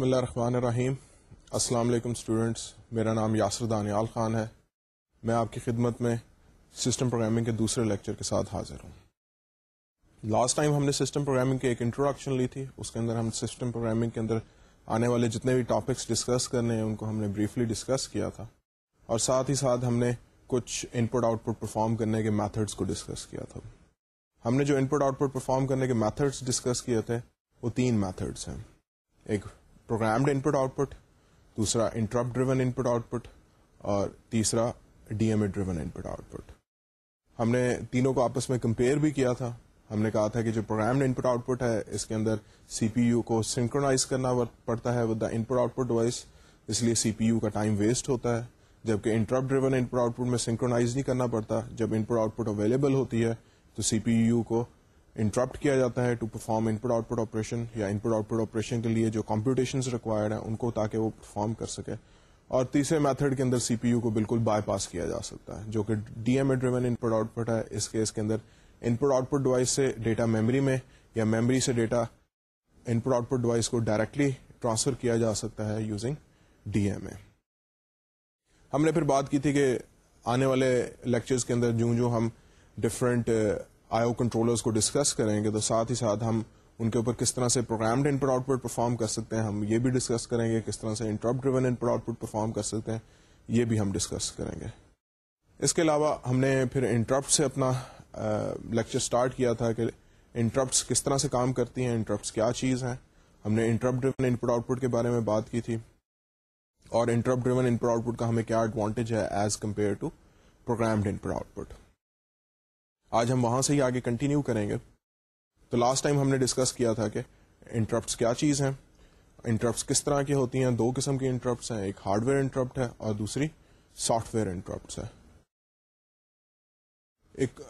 بسم اللہ الرحمن الرحیم۔ السلام علیکم اسٹوڈینٹس میرا نام یاسر دانیال خان ہے۔ میں آپ کی خدمت میں سسٹم پروگرامنگ کے دوسرے لیکچر کے ساتھ حاضر ہوں۔ لاسٹ ٹائم ہم نے سسٹم پروگرامنگ کی ایک انٹروڈکشن لی تھی۔ اس کے اندر ہم سسٹم پروگرامنگ کے اندر آنے والے جتنے بھی ٹاپکس ڈسکس کرنے ہیں، ان کو ہم نے بریفلی ڈسکس کیا تھا۔ اور ساتھ ہی ساتھ ہم نے کچھ ان پٹ آؤٹ پٹ پرفارم کرنے کے میتھڈس کو ڈسکس کیا تھا۔ ہم نے جو ان پٹ آؤٹ پٹ پرفارم کرنے کے میتھڈس ڈسکس کیے تھے، وہ تین میتھڈس ہیں۔ ایک programmed input output دوسرا interrupt driven input output اور تیسرا D M A driven input output ہم نے تینوں کو آپس میں کمپیئر بھی کیا تھا۔ ہم نے کہا تھا کہ جو programmed input output ہے، اس کے اندر سی پی یو کو سنکرونائز کرنا پڑتا ہے with the input output device اس لیے سی پی یو کا ٹائم ویسٹ ہوتا ہے، جبکہ انٹرپ driven input out put میں سنکرونائز نہیں کرنا پڑتا۔ جب ان پٹ آؤٹ پٹ اویلیبل ہوتی ہے، تو سی پی یو کو انٹرپٹ کیا جاتا ہے to perform input output operation یا input output operation کے لیے جو کمپیوٹیشن ریکوائرڈ ہیں ان کو تاکہ وہ پرفارم کر سکے۔ اور تیسرے میتھڈ کے اندر سی پی یو کو بالکل بائی پاس کیا جا سکتا ہے، جو کہ D M A driven input output ہے۔ اس کیس کے اندر input output device سے ڈیٹا میموری میں یا میموری سے data input output device کو ڈائریکٹلی ٹرانسفر کیا جا سکتا ہے یوزنگ ڈی ایم اے ہم نے پھر بات کی تھی کہ آنے والے لیکچرز کے اندر جو جو ہم ڈفرینٹ آئی او کنٹرولرس کو ڈسکس کریں گے تو ساتھ ہی ساتھ ہم ان کے اوپر کس طرح سے programmed in output perform کر سکتے ہیں، ہم یہ بھی ڈسکس کریں گے کس طرح سے interrupt driven input output perform کر سکتے ہیں، یہ بھی ہم ڈسکس کریں گے۔ اس کے علاوہ ہم نے پھر انٹرپٹ سے اپنا لیکچر اسٹارٹ کیا تھا کہ انٹرپٹس کس طرح سے کام کرتی ہیں انٹرپٹس کیا چیز ہیں۔ ہم نے انٹرپ driven input out put کے بارے میں بات کی تھی۔ اور انٹرپ driven input out put کا ہمیں کیا ایڈوانٹیج ہے as compare to programmed input output آج ہم وہاں سے ہی آگے کنٹینیو کریں گے۔ تو لاسٹ ٹائم ہم نے ڈسکس کیا تھا کہ انٹرپٹس کیا چیز ہیں۔ انٹرپٹس کس طرح کی ہوتی ہیں؟ دو قسم کی انٹرپٹس ہیں، ایک ہارڈ ویئر انٹرپٹ ہے اور دوسری سافٹ ویئر انٹرپٹس ہے۔ ایک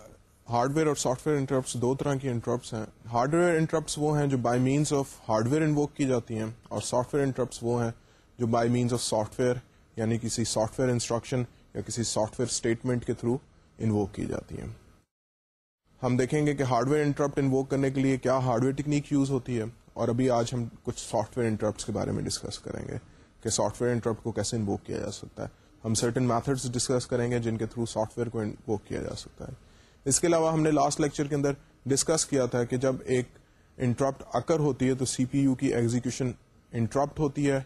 ہارڈ ویئر اور سافٹ ویئر انٹرپٹس دو طرح کی انٹرپٹس ہیں۔ ہارڈ ویئر انٹرپٹس وہ ہیں جو by means of hardware invoke کی جاتی ہیں اور سافٹ ویئر انٹرپٹس وہ ہیں جو by means of software یعنی کسی سافٹ ویئر انسٹرکشن یا کسی سافٹ ویئر اسٹیٹمنٹ کے تھرو انووک کی جاتی ہیں۔ ہم دیکھیں گے کہ ہارڈ ویئر انٹرپٹ انووک کرنے کے لیے کیا ہارڈ ویئر ٹیکنیک یوز ہوتی ہے اور ابھی آج ہم کچھ سافٹ ویئر انٹرپٹس کے بارے میں ڈسکس کریں گے کہ سافٹ ویئر انٹرپٹ کو کیسے انووک کیا جا سکتا ہے۔ ہم سرٹن میتھڈس ڈسکس کریں گے جن کے تھرو سافٹ ویئر کو انووک کیا جا سکتا ہے۔ اس کے علاوہ ہم نے لاسٹ لیکچر کے اندر ڈسکس کیا تھا کہ جب ایک انٹرپٹ اکر ہوتی ہے تو سی پی یو کی ایگزیکشن انٹرپٹ ہوتی ہے۔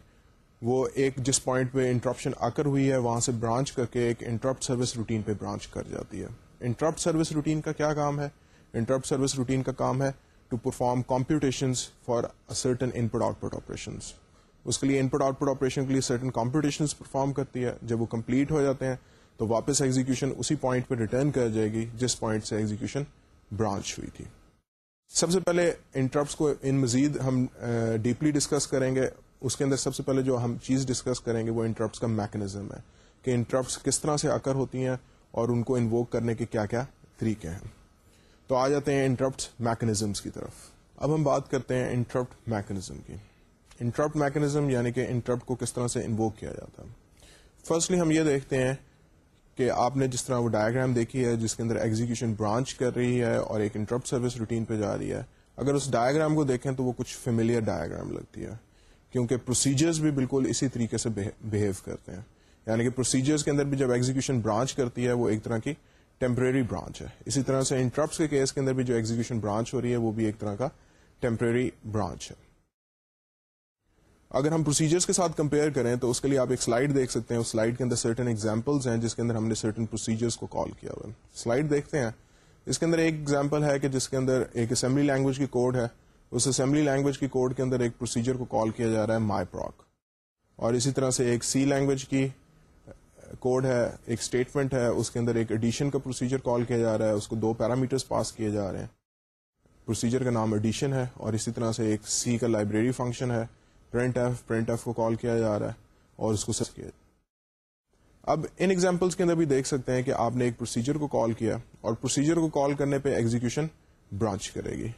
وہ ایک جس پوائنٹ پہ انٹرپشن اکر ہوئی ہے، وہاں سے برانچ کر کے ایک انٹرپٹ سروس روٹین پہ برانچ کر جاتی ہے۔ انٹرپٹ سروس روٹین کا کیا کام ہے؟ انٹرپٹ سروس روٹین کا کام ہے to perform computation for certain input output operation اس کے لیے ان پٹ آؤٹ پٹ آپریشن کے لیے سرٹن کمپیوٹیشن پرفارم کرتی ہے۔ جب وہ کمپلیٹ ہو جاتے ہیں تو واپس ایگزیکشن اسی پوائنٹ پہ ریٹرن کر جائے گی جس پوائنٹ سے ایگزیکشن برانچ ہوئی تھی۔ سب سے پہلے انٹرپٹس کو ان مزید ہم ڈیپلی ڈسکس کریں گے۔ اس کے اندر سب سے پہلے جو ہم چیز ڈسکس کریں گے وہ انٹرپٹس کا میکنزم ہے کہ انٹرپٹس کس طرح سے اکر ہوتی ہیں۔ اور ان کو انووک کرنے کے کیا کیا طریقے ہیں۔ تو آ جاتے ہیں انٹرپٹ میکنیزمس کی طرف۔ اب ہم بات کرتے ہیں انٹرپٹ میکنزم کی۔ انٹرپٹ میکنزم یعنی کہ انٹرپٹ کو کس طرح سے انووک کیا جاتا ہے۔ فرسٹلی ہم یہ دیکھتے ہیں کہ آپ نے جس طرح وہ ڈائگرام دیکھی ہے، جس کے اندر ایگزیکشن برانچ کر رہی ہے اور ایک انٹرپٹ سروس روٹین پہ جا رہی ہے۔ اگر اس ڈائگرام کو دیکھیں تو وہ کچھ فیملیئر ڈائگرام لگتی ہے، کیونکہ پروسیجرز بھی بالکل اسی طریقے سے بہیو کرتے ہیں۔ یعنی کہ پروسیجرز کے اندر بھی جب ایگزیکشن برانچ کرتی ہے، وہ ایک طرح کی ٹیمپرری برانچ ہے۔ اسی طرح سے انٹرپٹ کے کیس کے اندر بھی جو ایگزیکشن برانچ ہو رہی ہے، وہ بھی ایک طرح کا ٹیمپرری برانچ ہے۔ اگر ہم پروسیجرس کے ساتھ کمپیئر کریں، تو اس کے لیے آپ ایک سلائڈ دیکھ سکتے ہیں۔ اس سلائڈ کے اندر سرٹن ایگزامپلس ہیں، جس کے اندر ہم نے سرٹن پروسیجرس کو کال کیا ہوا سلائڈ دیکھتے ہیں۔ اس کے اندر ایک ایگزامپل ہے کہ جس کے اندر ایک اسمبلی لینگویج کی کوڈ ہے۔ اس اسمبلی لینگویج کی کوڈ کے اندر ایک پروسیجر کو کال کیا جا رہا ہے مائی پراک اور اسی طرح سے ایک سی لینگویج کی کوڈ ہے، ایک اسٹیٹمنٹ ہے، اس کے اندر ایک ایڈیشن کا پروسیجر کال کیا جا رہا ہے، اس کو دو پیرامیٹرز پاس کیے جا رہے ہیں۔ پروسیجر کا نام ایڈیشن ہے اور اسی طرح سے ایک سی کا لائبریری فنکشن ہے۔ پرنٹ ایف پرنٹ ایف کو کال کیا جا رہا ہے اور اس کو سر کیا اب ان ایگزامپلس کے اندر بھی دیکھ سکتے ہیں کہ آپ نے ایک پروسیجر کو کال کیا اور پروسیجر کو کال کرنے پہ ایگزیکشن برانچ کرے گی۔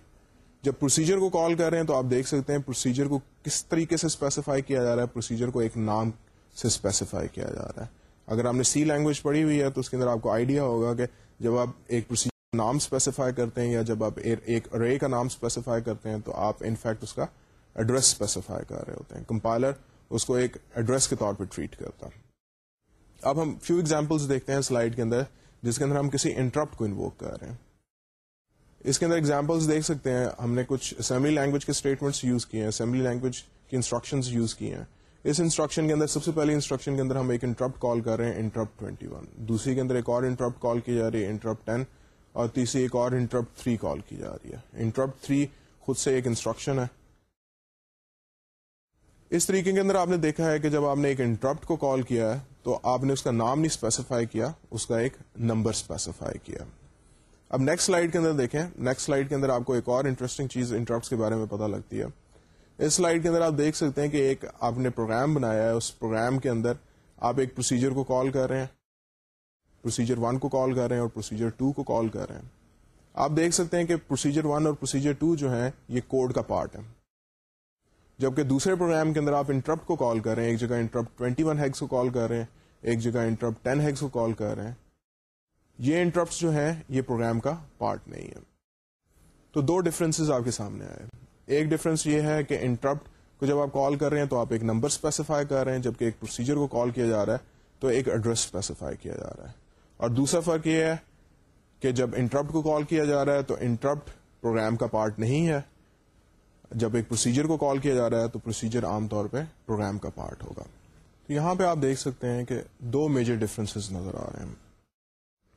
جب پروسیجر کو کال کر رہے ہیں تو آپ دیکھ سکتے ہیں پروسیجر کو کس طریقے سے اسپیسیفائی کیا جا رہا ہے پروسیجر کو ایک نام سے اسپیسیفائی کیا جا رہا ہے۔ اگر آپ نے سی لینگویج پڑھی ہوئی ہے تو اس کے اندر آپ کو آئیڈیا ہوگا کہ جب آپ ایک پروسیجر نام اسپیسیفائی کرتے ہیں یا جب آپ ایک رے کا نام اسپیسیفائی کرتے ہیں تو آپ انفیکٹ اس کا ایڈریس اسپیسیفائی کر رہے ہوتے ہیں. کمپائلر اس کو ایک ایڈریس کے طور پہ ٹریٹ کرتا ہے. اب ہم فیو ایگزامپلس دیکھتے ہیں سلائڈ کے اندر جس کے اندر ہم کسی انٹرپٹ کو انووک کر رہے ہیں. اس کے اندر ایگزامپلس دیکھ سکتے ہیں. ہم نے کچھ اسمبلی لینگویج کے اسٹیٹمنٹس یوز کیے ہیں اسمبلی لینگویج کی انسٹرکشن یوز کیے ہیں. اس انسٹرکشن کے اندر، سب سے پہلی انسٹرکشن کے اندر ہم ایک انٹرپٹ کال کر رہے ہیں انٹرپٹ 21 دوسری کے اندر ایک اور انٹرپٹ کال کی جا رہی ہے انٹرپٹ 10 اور تیسری ایک اور انٹرپٹ 3 کال کی جا رہی ہے۔ انٹرپٹ 3 خود سے ایک انسٹرکشن ہے۔ اس طریقے کے اندر آپ نے دیکھا ہے کہ جب آپ نے ایک انٹرپٹ کو کال کیا ہے، تو آپ نے اس کا نام نہیں اسپیسیفائی کیا، اس کا ایک نمبر اسپیسیفائی کیا۔ اب نیکسٹ سلائڈ کے اندر دیکھیں۔ نیکسٹ سلائڈ کے اندر آپ کو ایک اور انٹرسٹنگ چیز انٹرپٹ کے بارے میں پتا لگتی ہے۔ اس سلائڈ کے اندر آپ دیکھ سکتے ہیں کہ ایک آپ نے پروگرام بنایا ہے، اس پروگرام کے اندر آپ ایک پروسیجر کو کال کر رہے ہیں۔ پروسیجر ون کو کال کر رہے ہیں اور پروسیجر ٹو کو کال کر رہے ہیں۔ آپ دیکھ سکتے ہیں کہ پروسیجر ون اور پروسیجر ٹو جو ہے یہ کوڈ کا پارٹ ہے جبکہ دوسرے پروگرام کے اندر آپ انٹرپٹ کو کال کر رہے ہیں، ایک جگہ انٹرپٹ ٹوینٹی ون ہیگس کو کال کر رہے ہیں، ایک جگہ انٹرپٹ ٹین ہیگس کو کال کر رہے ہیں۔ یہ انٹرپٹ جو ہیں، یہ پروگرام کا پارٹ نہیں ہے تو دو ڈفرینس آپ کے سامنے آئے۔ ایک ڈفرینس یہ ہے کہ انٹرپٹ کو جب آپ کال کر رہے ہیں تو آپ ایک نمبر اسپیسیفائی کر رہے ہیں، جبکہ ایک پروسیجر کو کال کیا جا رہا ہے تو ایک ایڈریس اسپیسیفائی کیا جا رہا ہے۔ اور دوسرا فرق یہ ہے کہ جب انٹرپٹ کو کال کیا جا رہا ہے تو انٹرپٹ پروگرام کا پارٹ نہیں ہے۔ جب ایک پروسیجر کو کال کیا جا رہا ہے تو پروسیجر عام طور پہ پروگرام کا پارٹ ہوگا۔ تو یہاں پہ آپ دیکھ سکتے ہیں کہ دو میجر ڈفرینس نظر آ رہے ہیں۔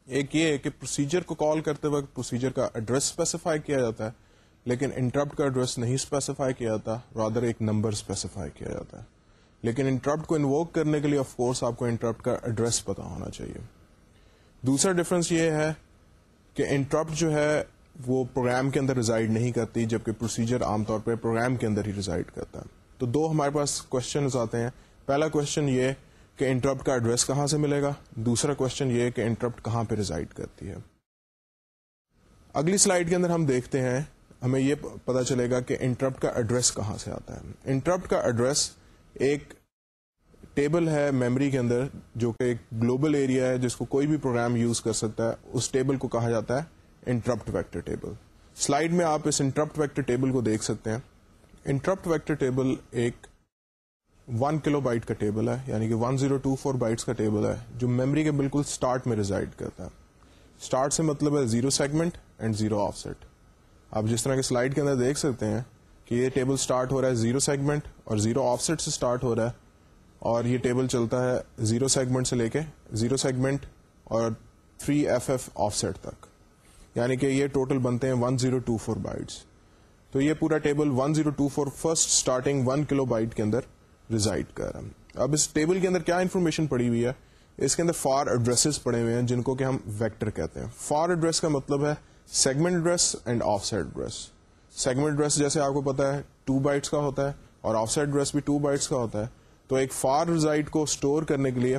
ایک یہ ہے کہ پروسیجر کو کال کرتے وقت پروسیجر کا ایڈریس اسپیسیفائی کیا جاتا ہے۔ لیکن انٹرپٹ کا ایڈریس نہیں اسپیسیفائی کیا جاتا رادر ایک نمبر اسپیسیفائی کیا جاتا ہے۔ لیکن انٹرپٹ کو انووک کرنے کے لیے آف کورس آپ کو انٹرپٹ کا ایڈریس پتا ہونا چاہیے۔ دوسرا ڈفرنس یہ ہے کہ انٹرپٹ جو ہے وہ پروگرام کے اندر ریزائڈ نہیں کرتی، جبکہ پروسیجر عام طور پہ پروگرام کے اندر ہی ریزائڈ کرتا ہے۔ تو دو ہمارے پاس کوشچن آتے ہیں۔ پہلا کوشچن یہ کہ انٹرپٹ کا ایڈریس کہاں سے ملے گا؟ دوسرا کوشچن یہ کہ انٹرپٹ کہاں پہ ریزائڈ کرتی ہے۔ اگلی سلائڈ کے اندر ہم دیکھتے ہیں ہمیں یہ پتا چلے گا کہ انٹرپٹ کا ایڈریس کہاں سے آتا ہے۔ انٹرپٹ کا ایڈریس ایک ٹیبل ہے میموری کے اندر، جو کہ ایک گلوبل ایریا ہے، جس کو کوئی بھی پروگرام یوز کر سکتا ہے۔ اس ٹیبل کو کہا جاتا ہے انٹرپٹ ویکٹر ٹیبل۔ سلائڈ میں آپ اس انٹرپٹ ویکٹر ٹیبل کو دیکھ سکتے ہیں۔ انٹرپٹ ویکٹر ٹیبل ایک ون کلو بائٹ کا ٹیبل ہے یعنی کہ one zero two four bytes کا ٹیبل ہے، جو میموری کے بالکل اسٹارٹ میں ریزائڈ کرتا ہے۔ اسٹارٹ سے مطلب ہے zero segment and zero offset آپ جس طرح کے سلائڈ کے اندر دیکھ سکتے ہیں کہ یہ ٹیبل سٹارٹ ہو رہا ہے زیرو سیگمنٹ اور زیرو آف سیٹ سے سٹارٹ ہو رہا ہے اور یہ ٹیبل چلتا ہے زیرو سیگمنٹ سے لے کے زیرو سیگمنٹ اور three F F offset تک۔ یعنی کہ یہ ٹوٹل بنتے ہیں one zero two four bytes. تو یہ پورا table one zero two four first starting one kilobyte کے اندر ریزائڈ کر رہا ہے۔ اب اس ٹیبل کے اندر کیا انفارمیشن پڑی ہوئی ہے؟ اس کے اندر فار ایڈریس پڑے ہوئے ہیں جن کو کہ ہم ویکٹر کہتے ہیں۔ فار ایڈریس کا مطلب ہے segment address and offset address segment address جیسے آپ کو پتا ہے ٹو بائٹس کا ہوتا ہے اور آف سائڈ ایڈریس بھی ٹو بائٹس کا ہوتا ہے۔ تو ایک فار ریزائٹ کو اسٹور کرنے کے لیے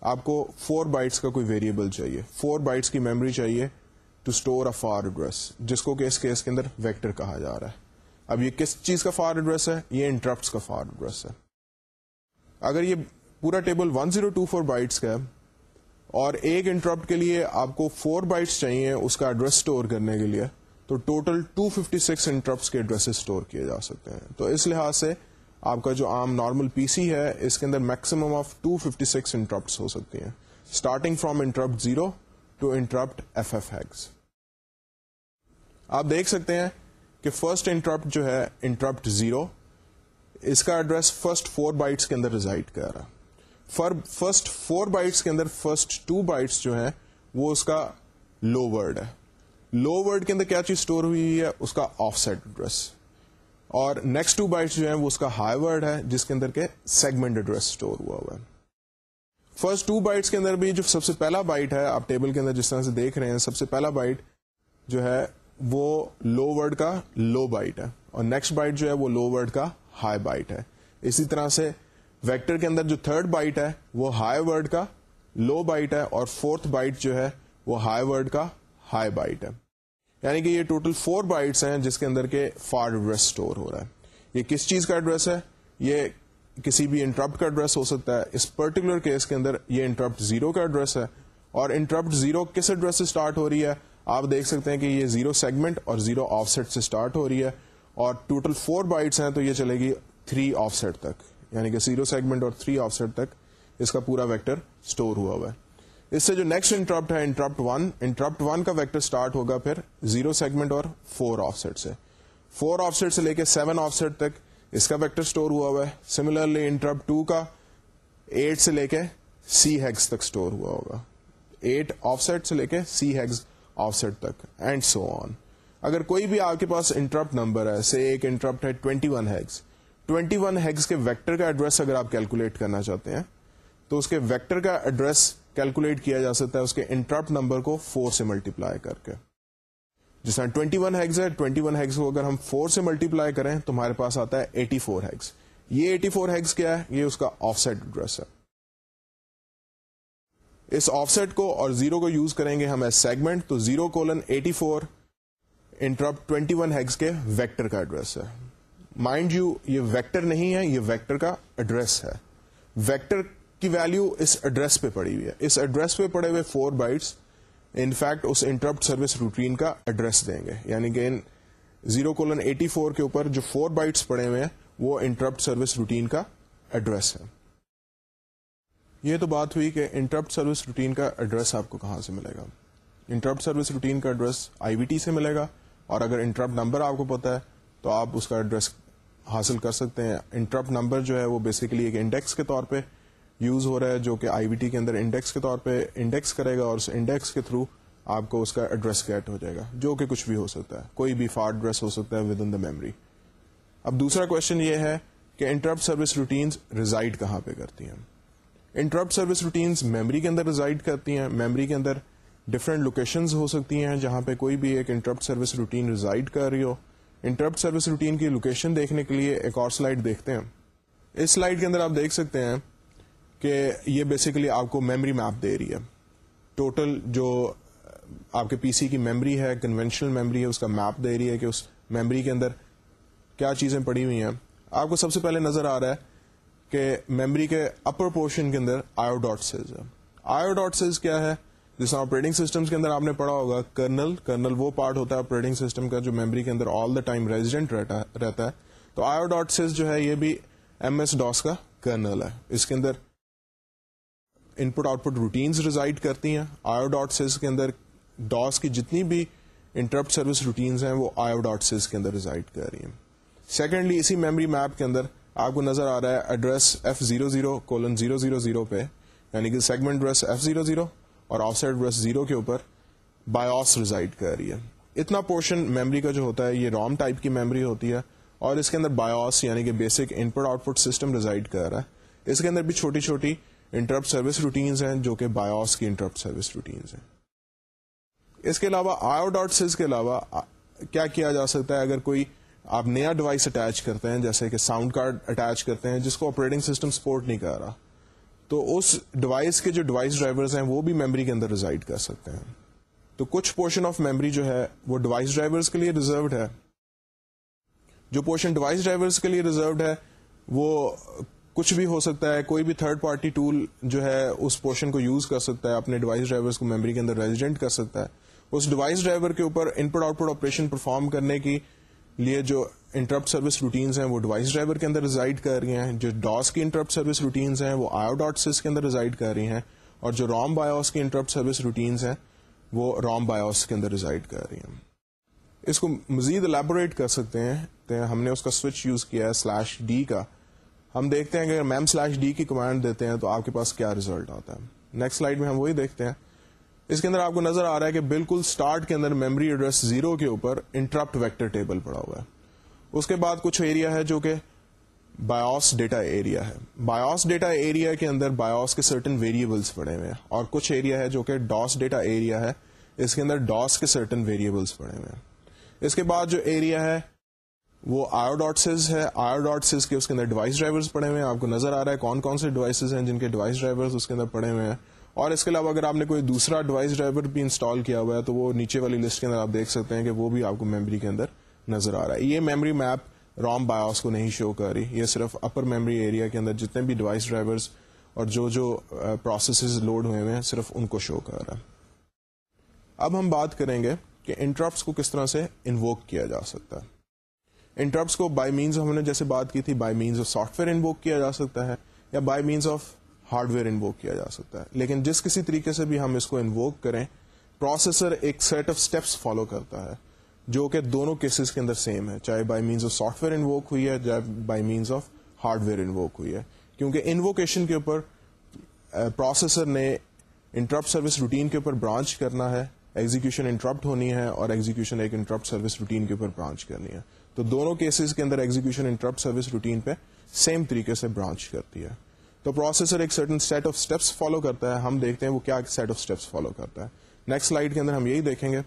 آپ کو فور بائٹس کا کوئی ویریبل چاہیے۔ فور بائٹس کی میموری چاہیے to store a far address جس کو کہ اس کیس کے اندر ویکٹر کہا جا رہا ہے۔ اب یہ کس چیز کا فار ایڈریس ہے؟ یہ انٹرپٹ کا فار ایڈریس ہے۔ اگر یہ پورا table one zero two four bytes کا ہے اور ایک انٹرپٹ کے لیے آپ کو فور بائٹس چاہیے اس کا ایڈریس اسٹور کرنے کے لیے، تو ٹوٹل 256 انٹرپٹس کے ایڈریس اسٹور کیے جا سکتے ہیں۔ تو اس لحاظ سے آپ کا جو عام نارمل پی سی ہے، اس کے اندر میکسیمم آف 256 انٹرپٹس ہو سکتی ہیں۔ Starting from interrupt zero to interrupt F F hex آپ دیکھ سکتے ہیں کہ فرسٹ انٹرپٹ جو ہے انٹرپٹ زیرو اس کا ایڈریس فرسٹ فور بائٹس کے اندر ریزائڈ کر رہا فرسٹ فور بائٹس کے اندر فرسٹ ٹو بائٹس جو ہے وہ اس کا لو ورڈ ہے۔ لو ورڈ کے اندر کیا چیز اسٹور ہوئی ہے؟ اس کا آف سیٹ ایڈریس اور نیکسٹ ٹو بائٹس جو ہے وہ اس کا ہائی ورڈ ہے، جس کے اندر کے سیگمنٹ ایڈریس اسٹور ہوا ہوا ہے۔ فرسٹ ٹو بائٹس کے اندر بھی جو سب سے پہلا بائٹ ہے، آپ ٹیبل کے اندر جس طرح سے دیکھ رہے ہیں، سب سے پہلا بائٹ جو ہے، وہ لو ورڈ کا لو بائٹ ہے۔ اور نیکسٹ بائٹ جو ہے، وہ لو ورڈ کا ہائی بائٹ ہے۔ اسی طرح سے ویکٹر کے اندر جو تھرڈ بائٹ ہے، وہ ہائی ورڈ کا لو بائٹ ہے اور فورتھ بائٹ جو ہے، وہ ہائی ورڈ کا ہائی بائٹ ہے۔ یعنی کہ یہ ٹوٹل فور بائٹس ہیں جس کے اندر کے فار ایڈریس اسٹور ہو رہا ہے۔ یہ کس چیز کا ایڈریس ہے؟ یہ کسی بھی انٹرپٹ کا ایڈریس ہو سکتا ہے۔ اس پرٹیکولر کیس کے اندر یہ انٹرپٹ زیرو کا ایڈریس ہے۔ اور انٹرپٹ زیرو کس ایڈریس سے اسٹارٹ ہو رہی ہے؟ آپ دیکھ سکتے ہیں کہ یہ زیرو سیگمنٹ اور زیرو آف سیٹ سے اسٹارٹ ہو رہی ہے۔ اور ٹوٹل فور بائٹس ہیں تو یہ چلے گی تھری آف سیٹ تک۔ یعنی کہ زیرو سیگمنٹ اور تھری آف سیٹ تک اس کا پورا ویکٹر اسٹور ہوا ہوا ہے۔ اس سے جو نیکسٹ انٹرپٹ ہے انٹرپٹ ون انٹرپٹ ون کا ویکٹر اسٹارٹ ہوگا پھر زیرو سیگمنٹ اور فور آف سیٹ سے۔ فور آف سیٹ سے لے کے سیون آف سیٹ تک اس کا ویکٹر اسٹور ہوا ہوا ہے۔ سملرلی انٹرپٹ ٹو کا ایٹ سے لے کے سی ہیگس تک اسٹور ہوا ہوگا۔ ایٹ آف سیٹ سے لے کے سی ہیگز آف سیٹ تک اینڈ سو آن اگر کوئی بھی آپ کے پاس انٹرپٹ نمبر ہے سے ایک انٹرپٹ ہے twenty one hex twenty one hex کے ویکٹر کا ایڈریس اگر آپ کیلکولیٹ کرنا چاہتے ہیں، تو اس کے ویکٹر کا ایڈریس کیلکولیٹ کیا جا سکتا ہے اس کے انٹرپٹ نمبر کو فور سے ملٹیپلائی کر کے۔ جس طرح ٹوینٹی ون ہیگز ہے ٹوینٹی ون ہیگز کو اگر ہم فور سے ملٹیپلائی کریں تو ہمارے پاس آتا ہے ایٹی فور ہیگز یہ ایٹی فور ہیگز کیا ہے؟ یہ اس کا آف سیٹ ایڈریس ہے۔ اس آف سیٹ کو اور زیرو کو یوز کریں گے ہم ایس سیگمنٹ تو zero colon eighty four interrupt twenty one hex کے ویکٹر کا ایڈریس ہے۔ مائنڈ یو یہ ویکٹر نہیں ہے، یہ ویکٹر کا ایڈریس ہے. ویکٹر کی ویلو اس ایڈریس پہ پڑی ہوئی ہے. اس ایڈریس پہ پڑے ہوئے فور بائٹس انفیکٹ اس انٹرپٹ سروس روٹین کا ایڈریس دیں گے. یعنی کہ ان زیرو کولن ایٹی فور کے اوپر جو فور بائٹس پڑے ہوئے ہیں، وہ انٹرپٹ سروس روٹین کا ایڈریس ہے. یہ تو بات ہوئی کہ انٹرپٹ سروس روٹین کا ایڈریس آپ کو کہاں سے ملے گا؟ انٹرپٹ سروس روٹین کا ایڈریس آئی وی ٹی سے ملے گا اور اگر انٹرپٹ نمبر آپ کو پتا ہے، تو آپ اس کا ایڈریس حاصل کر سکتے ہیں۔ انٹرپٹ نمبر جو ہے وہ بیسیکلی ایک انڈیکس کے طور پہ یوز ہو رہا ہے، جو کہ آئی بی ٹی کے اندر انڈیکس کے طور پہ انڈیکس کرے گا اور اس انڈیکس کے تھرو آپ کو اس کا ایڈریس گیٹ ہو جائے گا، جو کہ کچھ بھی ہو سکتا ہے۔ کوئی بھی فار ایڈریس ہو سکتا ہے ود ان دا میموری اب دوسرا کوشچن یہ ہے کہ انٹرپٹ سروس روٹینز ریزائڈ کہاں پہ کرتی ہیں۔ انٹرپٹ سروس روٹینز میموری کے اندر ریزائڈ کرتی ہیں۔ میموری کے اندر ڈفرینٹ لوکیشنز ہو سکتی ہیں جہاں پہ کوئی بھی ایک انٹرپٹ سروس روٹین ریزائڈ کر رہی ہو۔ انٹرپٹ سروس روٹین کی لوکیشن دیکھنے کے لیے ایک اور سلائڈ دیکھتے ہیں اس سلائڈ کے اندر آپ دیکھ سکتے ہیں کہ یہ بیسیکلی آپ کو میموری میپ دے رہی ہے۔ ٹوٹل جو آپ کے پی سی کی میموری ہے کنوینشنل میموری ہے، اس کا میپ دے رہی ہے کہ اس میموری کے اندر کیا چیزیں پڑی ہوئی ہیں۔ آپ کو سب سے پہلے نظر آ رہا ہے کہ میموری کے اپر پورشن کے اندر آئیو ڈاٹ سیز ہے۔ آئیو ڈاٹ سیز کیا ہے؟ جس آپریٹنگ سسٹم کے اندر آپ نے پڑھا ہوگا کرنل کرنل وہ پارٹ ہوتا ہے آپریٹنگ سسٹم کا جو میموری کے اندر آل دا ٹائم ریزیڈنٹ رہتا ہے۔ تو آئیو ڈاٹ سیز جو ہے یہ بھی ایم ایس ڈاس کا کرنل ہے۔ اس کے اندر input output routines reside کرتی ہیں۔ آئیو ڈاٹ سیز کے اندر ڈاس کی جتنی بھی انٹرپٹ سروس روٹینز ہیں وہ آئیو ڈاٹ سیز کے اندر ریزائڈ کر رہی ہیں۔ سیکنڈلی اسی میموری میپ کے اندر آپ کو نظر آ رہا ہے address F zero zero colon zero zero zero پہ یعنی کہ segment address F zero zero اور آف سائڈ ایڈریس زیرو کے اوپر بایوس ریزائڈ کر رہی ہے۔ اتنا پورشن میموری کا جو ہوتا ہے، یہ روم ٹائپ کی میموری ہوتی ہے اور اس کے اندر بایوس یعنی کہ basic input output system reside کر رہا ہے۔ اس کے اندر بھی چھوٹی چھوٹی انٹرپٹ سروس روٹینز ہیں جو کہ بایوس کی انٹرپٹ سروس روٹینز ہیں۔ اس کے علاوہ آئیو ڈاٹ سیز کے علاوہ کیا کیا جا سکتا ہے؟ اگر کوئی آپ نیا ڈیوائس اٹیچ کرتے ہیں، جیسے کہ ساؤنڈ کارڈ اٹیچ کرتے ہیں، جس کو آپریٹنگ سسٹم سپورٹ نہیں کر رہا تو اس ڈیوائس کے جو ڈیوائس ڈرائیورز ہیں، وہ بھی میموری کے اندر ریزائڈ کر سکتے ہیں۔ تو کچھ پورشن آف میموری جو ہے، وہ ڈیوائس ڈرائیورز کے لیے ریزروڈ ہے۔ جو پورشن ڈیوائس ڈرائیورز کے لیے ریزروڈ ہے، وہ کچھ بھی ہو سکتا ہے، کوئی بھی تھرڈ پارٹی ٹول جو ہے، اس پورشن کو یوز کر سکتا ہے، اپنے ڈیوائس ڈرائیورز کو میموری کے اندر ریزیڈنٹ کر سکتا ہے۔ اس ڈیوائس ڈرائیور کے اوپر input output operation perform کرنے کی لیے جو انٹرپٹ سروس روٹینز ہیں وہ ڈیوائس ڈرائیور کے اندر ریزائڈ کر رہی ہیں، جو ڈاس کی انٹرپٹ سروس روٹینز ہیں وہ آئیو ڈاٹ سس کے اندر ریزائڈ کر رہی ہیں، اور جو رام بایوس کی انٹرپٹ سروس روٹینز ہیں وہ رام بایوس کے اندر ریزائڈ کر رہی ہیں۔ اس کو مزید الیبوریٹ کر سکتے ہیں ہم نے اس کا سوئچ یوز کیا ہے سلیش ڈی کا۔ ہم دیکھتے ہیں کہ اگر میم سلیش ڈی کی کمانڈ دیتے ہیں تو آپ کے پاس کیا ریزلٹ آتا ہے۔ نیکسٹ سلائڈ میں ہم وہی دیکھتے ہیں۔ اس کے اندر آپ کو نظر آ رہا ہے کہ بالکل اسٹارٹ کے اندر میموری ایڈریس زیرو کے اوپر انٹرپٹ ویکٹر ٹیبل پڑا ہوا ہے۔ اس کے بعد کچھ ایریا ہے جو کہ بایوس ڈیٹا ایریا ہے۔ بایوس ڈیٹا ایریا کے اندر بایوس کے سرٹن ویریبلس پڑے ہوئے ہیں۔ اور کچھ ایریا ہے جو کہ ڈاس ڈیٹا ایریا ہے۔ اس کے اندر ڈاس کے سرٹن ویریبلس پڑے ہوئے ہیں۔ اس کے بعد جو ایریا ہے وہ آئر ڈاٹ ہے۔ آئر ڈاٹ کے اس کے اندر ڈیوائس ڈرائیورز پڑے ہوئے ہیں۔ آپ کو نظر آ رہا ہے کون کون سے ڈیوائسز ہیں جن کے ڈیوائس ڈرائیورز اس کے اندر پڑے ہوئے ہیں۔ اور اس کے علاوہ اگر آپ نے کوئی دوسرا ڈیوائس ڈرائیور بھی انسٹال کیا ہوا ہے تو وہ نیچے والی لسٹ کے اندر آپ دیکھ سکتے ہیں کہ وہ بھی آپ کو میموری کے اندر نظر آ رہا ہے۔ یہ میموری میپ رام بایوس کو نہیں شو کر رہی، یہ صرف اپر میموری ایریا کے اندر جتنے بھی ڈیوائس ڈرائیورز اور جو جو پروسیسز لوڈ ہوئے ہیں، صرف ان کو شو کر رہا ہے۔ اب ہم بات کریں گے کہ انٹرپٹس کو کس طرح سے انووک کیا جا سکتا ہے۔ انٹرپٹس کو بائی مینس ہم نے جیسے بات کی تھی by means of software invoke کیا جا سکتا ہے یا by means of hardware invoke کیا جا سکتا ہے۔ لیکن جس کسی طریقے سے بھی ہم اس کو انووک کریں پروسیسر ایک سیٹ آف اسٹیپس فالو کرتا ہے، جو کہ دونوں کیسز کے اندر سیم ہے۔ چاہے by means of software invoke ہوئی ہے، چاہے by means of hardware invoke ہوئی ہے۔ کیونکہ انووکیشن کے اوپر پروسیسر نے انٹرپٹ سروس روٹین کے اوپر برانچ کرنا ہے۔ ایگزیکشن انٹرپٹ ہونی ہے اور ایگزیکشن ایک انٹرپٹ سروس روٹین کے اوپر برانچ کرنی ہے۔ تو دونوں کیسز کے اندر ایگزیکشن انٹرپٹ سروس روٹین پہ سیم طریقے سے برانچ کرتی ہے۔ تو پروسیسر ایک certain set of steps follow کرتا ہے۔ ہم دیکھتے ہیں وہ کیا سیٹ آف اسٹیپس فالو کرتا ہے۔ نیکسٹ سلائڈ کے اندر ہم یہی دیکھیں گے۔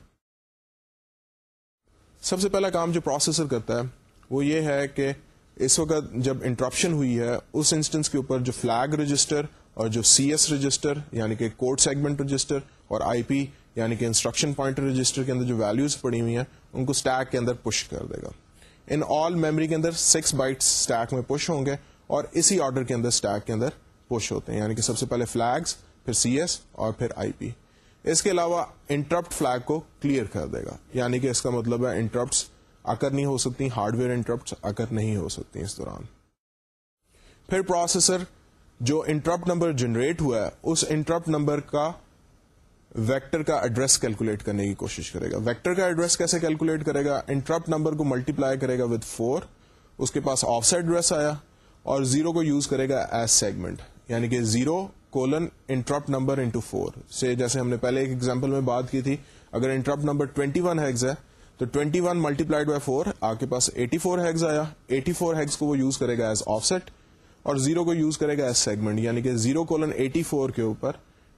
سب سے پہلا کام جو پروسیسر کرتا ہے وہ یہ ہے کہ اس وقت جب انٹرپشن ہوئی ہے، اس انسٹنس کے اوپر جو فلیگ رجسٹر اور جو سی ایس رجسٹر یعنی کہ کوڈ سیگمنٹ رجسٹر اور آئی پی یعنی کہ انسٹرکشن پوائنٹر رجسٹر کے اندر جو ویلوز پڑی ہوئی ہیں، ان کو اسٹیک کے اندر پش کر دے گا۔ ان آل میموری کے اندر سکس بائٹ اسٹیک میں پش ہوں گے۔ اور اسی آرڈر کے اندر اسٹیک کے اندر پش ہوتے ہیں یعنی کہ سب سے پہلے فلیگس پھر سی ایس اور پھر آئی پی اس کے علاوہ انٹرپٹ فلیگ کو کلیئر کر دے گا۔ یعنی کہ اس کا مطلب ہے انٹرپٹس اکر نہیں ہو سکتی ہارڈ ویئر انٹرپٹ اکر نہیں ہو سکتی اس دوران۔ پھر پروسیسر جو انٹرپٹ نمبر جنریٹ ہوا ہے، اس انٹرپٹ نمبر کا ویکٹر کا ایڈریس کیلکولیٹ کرنے کی کوشش کرے گا۔ ویکٹر کا ایڈریس کیسے کیلکولیٹ کرے گا؟ انٹرپٹ نمبر کو ملٹیپلائی کرے گا وتھ فور اس کے پاس آف سائڈ ایڈریس آیا۔ اور زیرو کو یوز کرے گا ایز سیگمنٹ یعنی کہ zero colon interrupt number into four. سے جیسے ہم نے پہلے ایک ایگزامپل میں بات کی تھی، اگر interrupt number twenty one hex ہے، تو twenty one multiplied by four آپ کے پاس ایٹی فور ہیگز آیا۔ ایٹی فور ہیگز کو وہ یوز کرے گا ایز آف سیٹ اور زیرو کو یوز کرے گا ایز سیگمنٹ یعنی کہ زیرو کولن ایٹی فور کے اوپر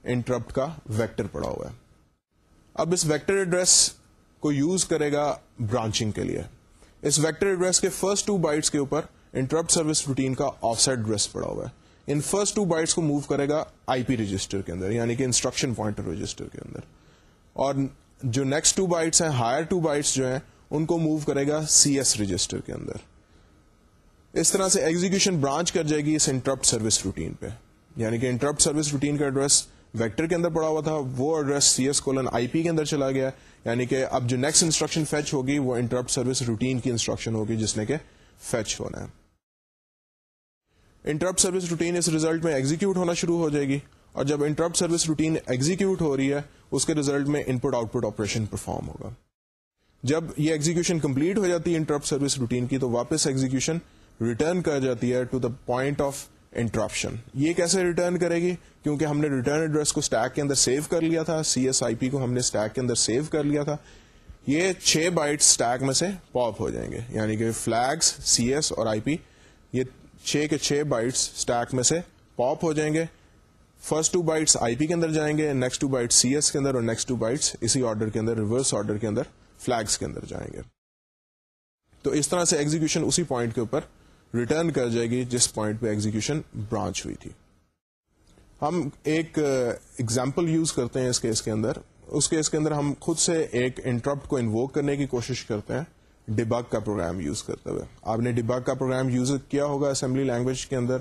انٹرپٹ کا ویکٹر پڑا ہوا ہے۔ اب اس ویکٹر ایڈریس کو یوز کرے گا برانچنگ کے لیے۔ اس ویکٹر ایڈریس کے فرسٹ ٹو بائٹس کے اوپر انٹرپٹ سروس روٹین کا آف سائڈ ایڈریس پڑا ہوا ہے۔ ان فرسٹ ٹو بائٹس کو موو کرے گا آئی پی رجسٹر کے اندر یعنی کہ انسٹرکشن پوائنٹر رجسٹر کے اندر۔ اور جو نیکسٹ ٹو بائٹس ہیں ہائر ٹو بائٹس جو ہیں، ان کو موو کرے گا سی ایس رجسٹر کے اندر۔ اس طرح سے ایگزیکشن برانچ کر جائے گی اس انٹرپٹ سروس روٹین پہ۔ یعنی کہ انٹرپٹ سروس روٹین کا ایڈریس ویکٹر کے اندر پڑا ہوا تھا، وہ address C S colon I P کے اندر چلا گیا۔ یعنی کہ اب جو نیکسٹ انسٹرکشن فیچ ہوگی، وہ انٹرپٹ سروس روٹین کی انسٹرکشن ہوگی، جس نے کہ فیچ ہونا ہے۔ انٹرپٹ سروس روٹین اس ریزلٹ میں ایگزیکیوٹ ہونا شروع ہو جائے گی اور جب انٹرپٹ سروس روٹین ایگزیکیوٹ ہو رہی ہے، اس کے ریزلٹ میں input output operation perform ہوگا۔ جب یہ ایگزیکشن کمپلیٹ ہو جاتی ہے انٹرپٹ سروس روٹین کی، تو واپس ایگزیکشن ریٹرن کر جاتی ہے to the point of interruption یہ کیسے ریٹرن کرے گی؟ کیونکہ ہم نے ریٹرن ایڈریس کو اسٹیک کے اندر سیو کر لیا تھا سی ایس آئی پی کو ہم نے اسٹیک کے اندر سیو کر لیا تھا۔ یہ چھ بائٹ اسٹیک میں سے پاپ ہو جائیں گے یعنی کہ فلیگس سی ایس اور آئی پی یہ چھ کے چھ بائٹس اسٹیک میں سے پاپ ہو جائیں گے۔ First two bytes I P کے اندر جائیں گے next two byte C S کے اندر اور نیکسٹ ٹو بائٹس اسی آرڈر کے اندر ریورس آرڈر کے اندر فلیگس کے اندر جائیں گے۔ تو اس طرح سے ایگزیکشن اسی پوائنٹ کے اوپر ریٹرن کر جائے گی جس پوائنٹ پہ ایگزیکشن برانچ ہوئی تھی۔ ہم ایک uh, ایگزامپل یوز کرتے ہیں اس کیس کے اندر۔ اس کیس کے اندر ہم خود سے ایک انٹرپٹ کو انووک کرنے کی کوشش کرتے ہیں۔ ڈباگ کا پروگرام یوز کرتے ہوئے آپ نے ڈباگ کا پروگرام یوز کیا ہوگا اسمبلی لینگویج کے اندر؟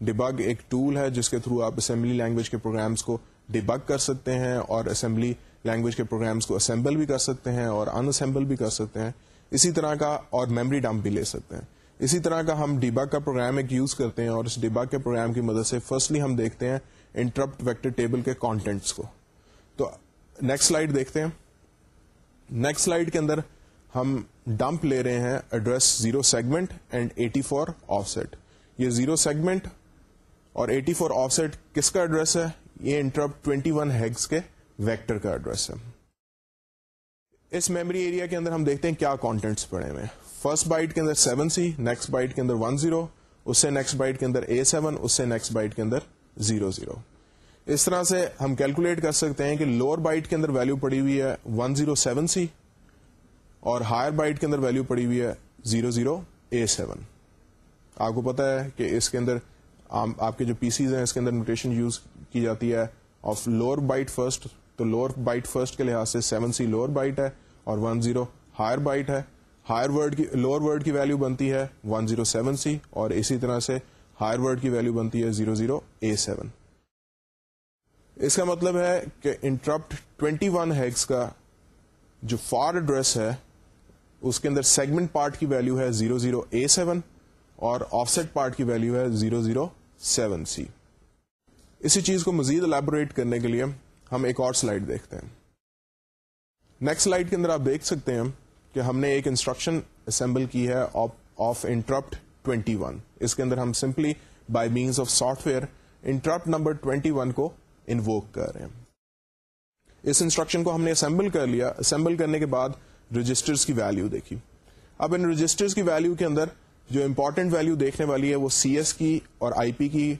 ڈباگ ایک ٹول ہے جس کے تھرو آپ اسمبلی لینگویج کے پروگرامس کو ڈباگ کر سکتے ہیں اور اسمبلی لینگویج کے پروگرامس کو اسمبل بھی کر سکتے ہیں اور ان اسمبل بھی کر سکتے ہیں۔ اسی طرح کا اور میموری ڈمپ بھی لے سکتے ہیں۔ اسی طرح کا ہم ڈیباگ کا پروگرام ایک یوز کرتے ہیں اور اس ڈیباگ کے پروگرام کی مدد سے فرسٹلی ہم دیکھتے ہیں انٹرپٹ ویکٹر ٹیبل کے کانٹینٹس کو۔ تو نیکسٹ سلائڈ دیکھتے ہیں۔ نیکسٹ سلائڈ کے اندر ہم ڈمپ لے رہے ہیں address zero segment and eighty four offset یہ زیرو سیگمنٹ اور ایٹی فور آف سیٹ کس کا ایڈریس ہے؟ یہ انٹرپٹ ٹوینٹی ون ہیگس کے ویکٹر کا ایڈریس ہے. اس میموری ایریا کے اندر ہم دیکھتے ہیں کیا کانٹینٹس پڑے ہوئے فرسٹ بائٹ کے اندر سیون سی نیکسٹ بائٹ کے اندر ون زیرو اس سے نیکسٹ بائٹ کے اندر اے سیون اس سے نیکسٹ بائٹ کے اندر زیرو زیرو اس طرح سے ہم کیلکولیٹ کر سکتے ہیں کہ لوور بائٹ کے اندر ویلو پڑی ہوئی ہے ون زیرو سیون سی اور ہائر بائٹ کے اندر ویلو پڑی ہوئی ہے زیرو زیرو اے سیون آپ کو پتا ہے کہ اس کے اندر آپ کے جو پی سیز ہیں اس کے اندر نوٹیشن یوز کی جاتی ہے. آف لوور بائٹ فرسٹ تو لوور بائٹ فرسٹ کے لحاظ سے سیون سی لوور بائٹ ہے اور ون زیرو ہائر بائٹ ہے. ہائر ورڈ کی لوور ورڈ کی ویلو بنتی ہے ون زیرو سیون سی اور اسی طرح سے ہائر ورڈ کی ویلو بنتی ہے زیرو زیرو اے سیون اس کا مطلب ہے کہ انٹرپٹ ٹوینٹی ون ہیگس کا جو فار ایڈریس ہے اس کے اندر سیگمنٹ پارٹ کی ویلو ہے زیرو زیرو اے سیون اور آف سیٹ پارٹ کی ویلو ہے زیرو زیرو سیون سی اسی چیز کو مزید الیبوریٹ کرنے کے لیے ہم ایک اور سلائڈ دیکھتے ہیں۔ نیکسٹ سلائڈ کے اندر آپ دیکھ سکتے ہیں کہ ہم نے ایک انسٹرکشن اسمبل کی ہے آف انٹرپٹ 21 اس کے اندر ہم simply by means of software interrupt number 21 کو انووک کر رہے ہیں۔ اس انسٹرکشن کو ہم نے اسمبل کر لیا۔ اسمبل کرنے کے بعد رجسٹرز کی ویلو دیکھی۔ اب ان رجسٹرز کی ویلو کے اندر جو امپورٹنٹ ویلو دیکھنے والی ہے وہ سی ایس کی اور آئی پی کی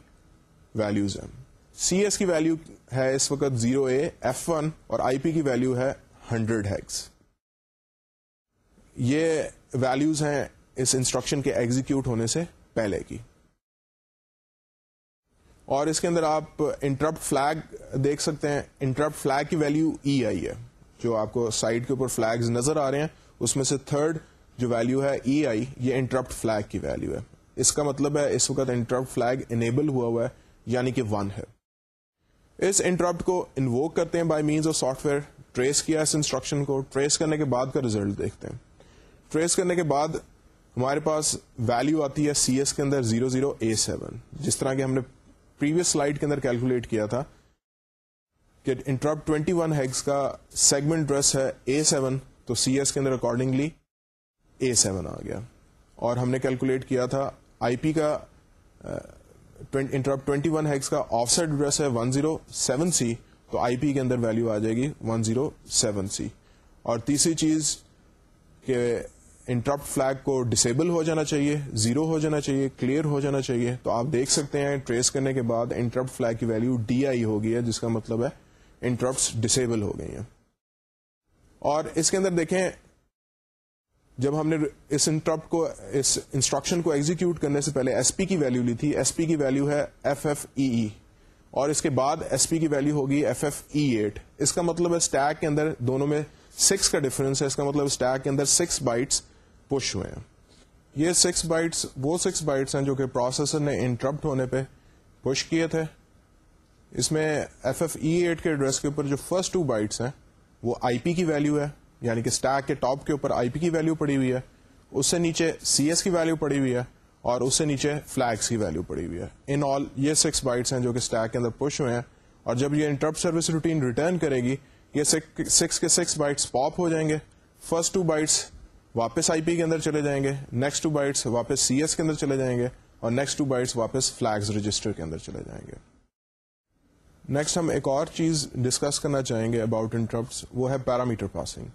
ویلوز ہیں۔ سی ایس کی ویلو ہے اس وقت زیرو اے ایف ون اور آئی پی کی ویلو ہے ہنڈریڈ ہیکس یہ ویلوز ہیں اس انسٹرکشن کے ایگزیکیوٹ ہونے سے پہلے کی۔ اور اس کے اندر آپ انٹرپٹ فلیگ دیکھ سکتے ہیں۔ انٹرپٹ فلیگ کی ویلو ای آئی ہے۔ جو آپ کو سائڈ کے اوپر فلیگز نظر آ رہے ہیں، اس میں سے تھرڈ جو ویلو ہے ای آئی یہ انٹرپٹ فلیگ کی ویلو ہے۔ اس کا مطلب ہے اس وقت انٹرپٹ فلیگ انیبل ہوا ہوا ہے یعنی کہ ون ہے۔ اس انٹرپٹ کو انووک کرتے ہیں by means of software trace کیا اس انسٹرکشن کو ٹریس کرنے کے بعد کا ریزلٹ دیکھتے ہیں۔ ٹریس کرنے کے بعد ہمارے پاس ویلو آتی ہے سی ایس کے اندر زیرو زیرو اے سیون جس طرح کہ ہم نے پریویس سلائڈ کے اندر کیلکولیٹ کیا تھا۔ کہ انٹرپٹ ٹوینٹی ون ہیگس کا سیگمنٹ ڈریس ہے اے سیون تو سی ایس کے اندر اکارڈنگلی اے سیون آ گیا۔ اور ہم نے کیلکولیٹ کیا تھا آئی پی کا انٹرپٹ ٹوینٹی ون ہیگس کا آف سیٹ ڈریس ہے ون زیرو سیون سی تو آئی پی کے اندر ویلو آ جائے گی ون زیرو سیون سی اور تیسری چیز کہ انٹرپٹ فلیگ کو ڈسیبل ہو جانا چاہیے زیرو ہو جانا چاہیے کلیئر ہو جانا چاہیے۔ تو آپ دیکھ سکتے ہیں ٹریس کرنے کے بعد انٹرپٹ فلیگ کی ویلو ڈی آئی ہو گئی ہے، جس کا مطلب ہے انٹرپٹ ڈسیبل ہو گئی ہیں۔ اور اس کے اندر دیکھیں، جب ہم نے اس انٹرپٹ کو، اس انسٹرکشن کو ایگزیکیوٹ کرنے سے پہلے ایس پی کی ویلو لی تھی۔ ایس پی کی ویلو ہے ایف ایف ای ای اور اس کے بعد ایس پی کی ویلو ہوگی ایف ایف ای ایٹ اس کا مطلب ہے اسٹیک کے اندر دونوں میں سکس کا ڈفرنس ہے۔ اس کا مطلب اسٹیک کے اندر سکس بائٹس پش ہوئے ہیں۔ یہ سکس بائٹس وہ سکس بائٹس ہیں جو کہ پروسیسر نے انٹرپٹ ہونے پہ پش کیے تھے۔ اس میں ایف ایف ای ایٹ کے ایڈریس کے اوپر جو فرسٹ ٹو بائٹس ہیں، وہ آئی پی کی ویلو ہے یعنی کہ اسٹیک کے ٹاپ کے اوپر آئی پی کی ویلو پڑی ہوئی ہے، اس سے نیچے سی ایس کی ویلو پڑی ہوئی ہے، اور اس سے نیچے فلیگس کی ویلو پڑی ہوئی ہے. ان آل یہ سکس بائٹس ہیں جو کہ اسٹیک کے اندر پش ہوئے ہیں، اور جب یہ انٹرپٹ سروس روٹین ریٹرن کرے گی، یہ سکس کے سکس بائٹس پاپ ہو جائیں گے فرسٹ ٹو بائٹس واپس آئی پی کے اندر چلے جائیں گے نیکسٹ ٹو بائٹس واپس سی ایس کے اندر چلے جائیں گے، اور نیکسٹ ٹو بائٹس واپس فلیگز رجسٹر کے اندر چلے جائیں گے. نیکسٹ ہم ایک اور چیز ڈسکس کرنا چاہیں گے اباؤٹ انٹرپٹ وہ ہے پیرامیٹر پاسنگ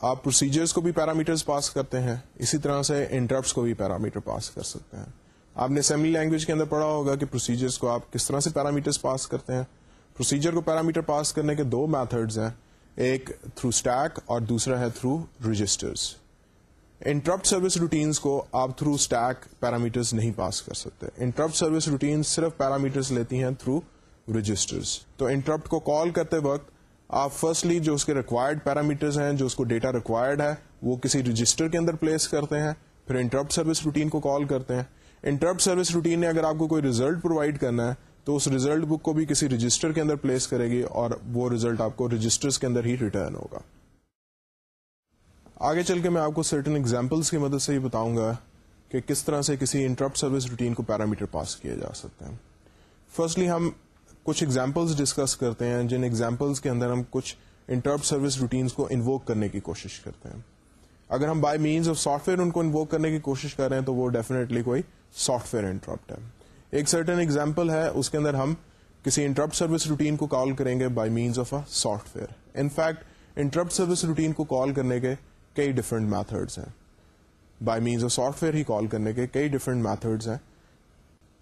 آپ پروسیجرز کو بھی پیرامیٹرز پاس کرتے ہیں، اسی طرح سے انٹرپٹس کو بھی پیرامیٹر پاس کر سکتے ہیں۔ آپ نے اسمبلی لینگویج کے اندر پڑھا ہوگا کہ پروسیجرز کو آپ کس طرح سے پیرامیٹرز پاس کرتے ہیں۔ پروسیجر کو پیرامیٹر پاس کرنے کے دو میتھڈز ہیں، ایک تھرو اسٹیک اور دوسرا ہے through registers interrupt service routines کو آپ تھرو اسٹیک پیرامیٹرز نہیں پاس کر سکتے۔ انٹرپٹ سروس روٹین صرف پیرامیٹرز لیتی ہیں تھرو رجسٹرز تو انٹرپٹ کو کال کرتے وقت آپ فرسٹلی جو اس کے ریکوائرڈ پیرامیٹرز ہیں، جو اس کو ڈیٹا ریکوائرڈ ہے، وہ کسی رجسٹر کے اندر پلیس کرتے ہیں، پھر انٹرپٹ سروس روٹین کو کال کرتے ہیں۔ انٹرپٹ سروس روٹین نے اگر آپ کو کوئی ریزلٹ پرووائڈ کرنا ہے، تو اس ریزلٹ بک کو بھی کسی رجسٹر کے اندر پلیس کرے گی اور وہ ریزلٹ آپ کو رجسٹر کے اندر ہی ریٹرن ہوگا۔ آگے چل کے میں آپ کو سرٹن ایگزامپلس کی مدد سے یہ بتاؤں گا کہ کس طرح سے کسی انٹرپٹ سروس روٹین کو پیرامیٹر پاس کیا جا سکتا ہے فرسٹلی ہم کچھ ایگزامپلس ڈسکس کرتے ہیں، جن ایگزامپلس کے اندر ہم کچھ انٹرپٹ سروس روٹینس کو انووک کرنے کی کوشش کرتے ہیں۔ اگر ہم by means of software ان کو انووک کرنے کی کوشش کر رہے ہیں تو وہ ڈیفینیٹلی کوئی سافٹ ویئر انٹرپٹ ہے۔ ایک سرٹن ایگزامپل ہے، اس کے اندر ہم کسی انٹرپٹ سروس روٹین کو کال کریں گے by means of a software in fact interrupt service routine کو کال کرنے کے کئی ڈفرنٹ میتھڈس ہیں۔ By means of software ہی کال کرنے کے کئی ڈفرنٹ میتھڈس ہیں۔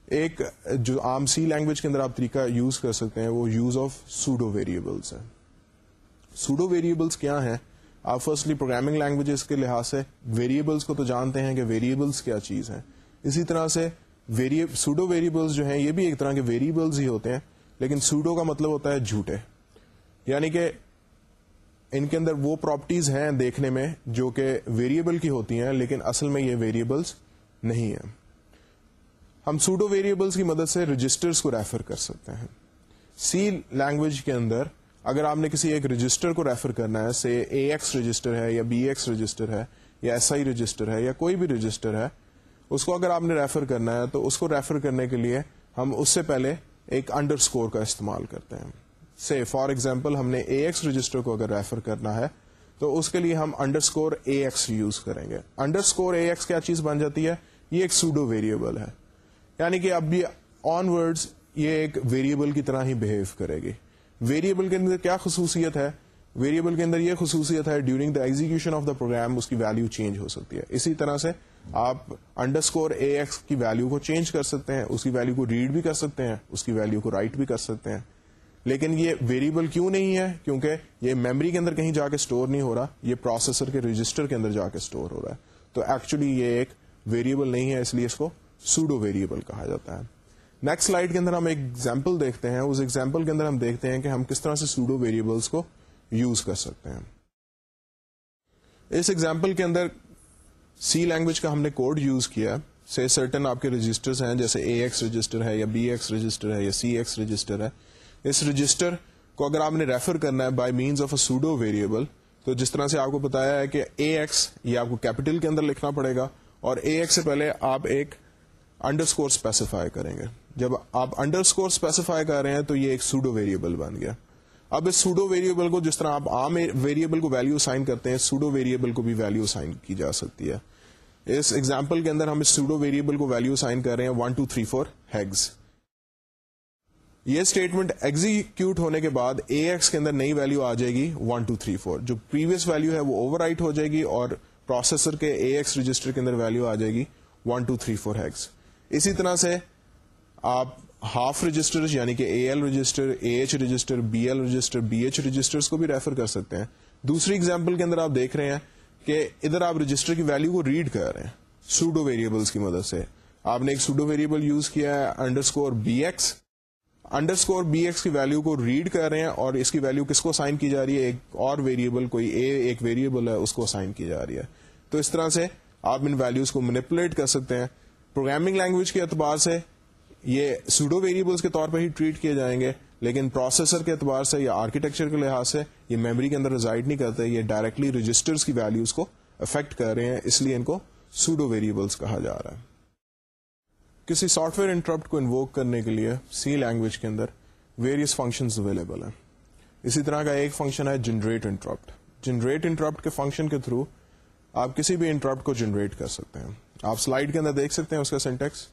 ایک جو عام سی لینگویج کے اندر آپ طریقہ یوز کر سکتے ہیں، وہ یوز آف سوڈو ویریبلس ہے سوڈو ویریبلس کیا ہیں؟ آپ فرسٹلی پروگرامنگ لینگویجز کے لحاظ سے ویریبلس کو تو جانتے ہیں کہ ویریبلس کیا چیز ہے اسی طرح سے سوڈو ویریبلس جو ہیں، یہ بھی ایک طرح کے ویریبلس ہی ہوتے ہیں، لیکن سوڈو کا مطلب ہوتا ہے جھوٹے۔ یعنی کہ ان کے اندر وہ پراپرٹیز ہیں دیکھنے میں جو کہ ویریبل کی ہوتی ہیں، لیکن اصل میں یہ ویریبلس نہیں ہیں۔ ہم سوڈو ویریبلس کی مدد سے رجسٹرز کو ریفر کر سکتے ہیں۔ سی لینگویج کے اندر اگر آپ نے کسی ایک رجسٹر کو ریفر کرنا ہے سے اے ایکس رجسٹر ہے یا بی ایکس رجسٹر ہے یا ایس آئی رجسٹر ہے یا کوئی بھی رجسٹر ہے، اس کو اگر آپ نے ریفر کرنا ہے تو اس کو ریفر کرنے کے لیے ہم اس سے پہلے ایک انڈر اسکور کا استعمال کرتے ہیں۔ سے فار ایگزامپل ہم نے اے ایکس رجسٹر کو اگر ریفر کرنا ہے تو اس کے لیے ہم underscore A X use کریں گے۔ انڈر اسکور اے ایکس کیا چیز بن جاتی ہے؟ یہ ایک سوڈو ویریبل ہے۔ یعنی کہ اب بھی آن ورڈز یہ ایک ویریبل کی طرح ہی بہیو کرے گی۔ ویریبل کے اندر کیا خصوصیت ہے؟ ویریبل کے اندر یہ خصوصیت ہے during the execution of the program اس کی ویلو چینج ہو سکتی ہے۔ اسی طرح سے آپ انڈر اسکور اے ایکس کی ویلو کو چینج کر سکتے ہیں، اس کی ویلو کو ریڈ بھی کر سکتے ہیں، اس کی ویلو کو رائٹ بھی کر سکتے ہیں۔ لیکن یہ ویریبل کیوں نہیں ہے؟ کیونکہ یہ میموری کے اندر کہیں جا کے اسٹور نہیں ہو رہا، یہ پروسیسر کے رجسٹر کے اندر جا کے اسٹور ہو رہا ہے۔ تو ایکچولی یہ ایک ویریبل نہیں ہے، اس لیے اس کو سوڈو ویریبل کہا جاتا ہے۔ نیکسٹ سلائڈ کے اندر ہم ایک ایگزامپل دیکھتے ہیں۔ اس ایگزامپل کے اندر ہم دیکھتے ہیں کہ ہم کس طرح سے سوڈو ویریبلس کو یوز کر سکتے ہیں۔ اس ایگزامپل کے اندر سی لینگویج کا ہم نے کوڈ یوز کیا سے سرٹن آپ کے رجسٹرز ہیں، جیسے اے ایکس رجسٹر ہے یا بی ایکس رجسٹر ہے یا سی ایکس رجسٹر ہے۔ اس رجسٹر کو اگر آپ نے ریفر کرنا ہے by means of a pseudo variable تو جس طرح سے آپ کو بتایا ہے کہ اے ایکس یہ آپ کو کیپٹل کے اندر لکھنا پڑے گا اور اے ایکس سے پہلے آپ ایک انڈر اسکور اسپیسیفائی کریں گے۔ جب آپ انڈر اسکور اسپیسیفائی کر رہے ہیں تو یہ ایک سوڈو ویریبل بن گیا۔ اب اس سوڈو ویریبل کو جس طرح آپ عام ویریبل کو ویلو سائن کرتے ہیں سوڈو ویریبل کو بھی ویلو سائن کی جا سکتی ہے۔ اس ایگزامپل کے اندر ہم اس سوڈو ویریبل کو ویلو سائن کر رہے ہیں۔ One two three four hex یہ اسٹیٹمنٹ ایگزیکیوٹ ہونے کے بعد اے ایکس کے اندر نئی ویلو آ جائے گی۔ ون ٹو تھری فور جو پریویس ویلو ہے وہ اوور رائٹ ہو جائے گی اور پروسیسر کے اے ایکس رجسٹر کے اندر ویلو آ جائے گی۔ One two three four hex اسی طرح سے آپ ہاف رجسٹر یعنی کہ A L register A H register B L register B H register کو بھی ریفر کر سکتے ہیں۔ دوسری اگزامپل کے اندر آپ دیکھ رہے ہیں کہ ادھر آپ رجسٹر کی ویلو کو ریڈ کر رہے ہیں سوڈو ویریبلس کی مدد سے۔ آپ نے ایک سوڈو ویریبل یوز کیا ہے underscore B X underscore B X کی ویلو کو ریڈ کر رہے ہیں اور اس کی ویلو کس کو سائن کی جا رہی ہے؟ ایک اور ویریبل کوئی اے ایک ویریبل ہے، اس کو سائن کی جا رہی ہے۔ تو اس طرح سے آپ ان ویلوز کو مینپولیٹ کر سکتے ہیں۔ پروگرامنگ لینگویج کے اعتبار سے یہ سوڈو ویریبلس کے طور پہ ہی ٹریٹ کیے جائیں گے، لیکن پروسیسر کے اعتبار سے یا آرکیٹیکچر کے لحاظ سے یہ میموری کے اندر ریزائڈ نہیں کرتے، یہ ڈائریکٹلی رجسٹرز کی ویلوز کو افیکٹ کر رہے ہیں، اس لیے ان کو سوڈو ویریبلس کہا جا رہا ہے۔ کسی سافٹ ویئر انٹرپٹ کو انووک کرنے کے لیے سی لینگویج کے اندر ویریس فنکشن اویلیبل ہیں۔ اسی طرح کا ایک فنکشن ہے جنریٹ انٹرپٹ جنریٹ انٹرپٹ کے فنکشن کے تھرو آپ کسی بھی انٹرپٹ کو جنریٹ کر سکتے ہیں۔ آپ سلائڈ کے اندر دیکھ سکتے ہیں اس کا syntax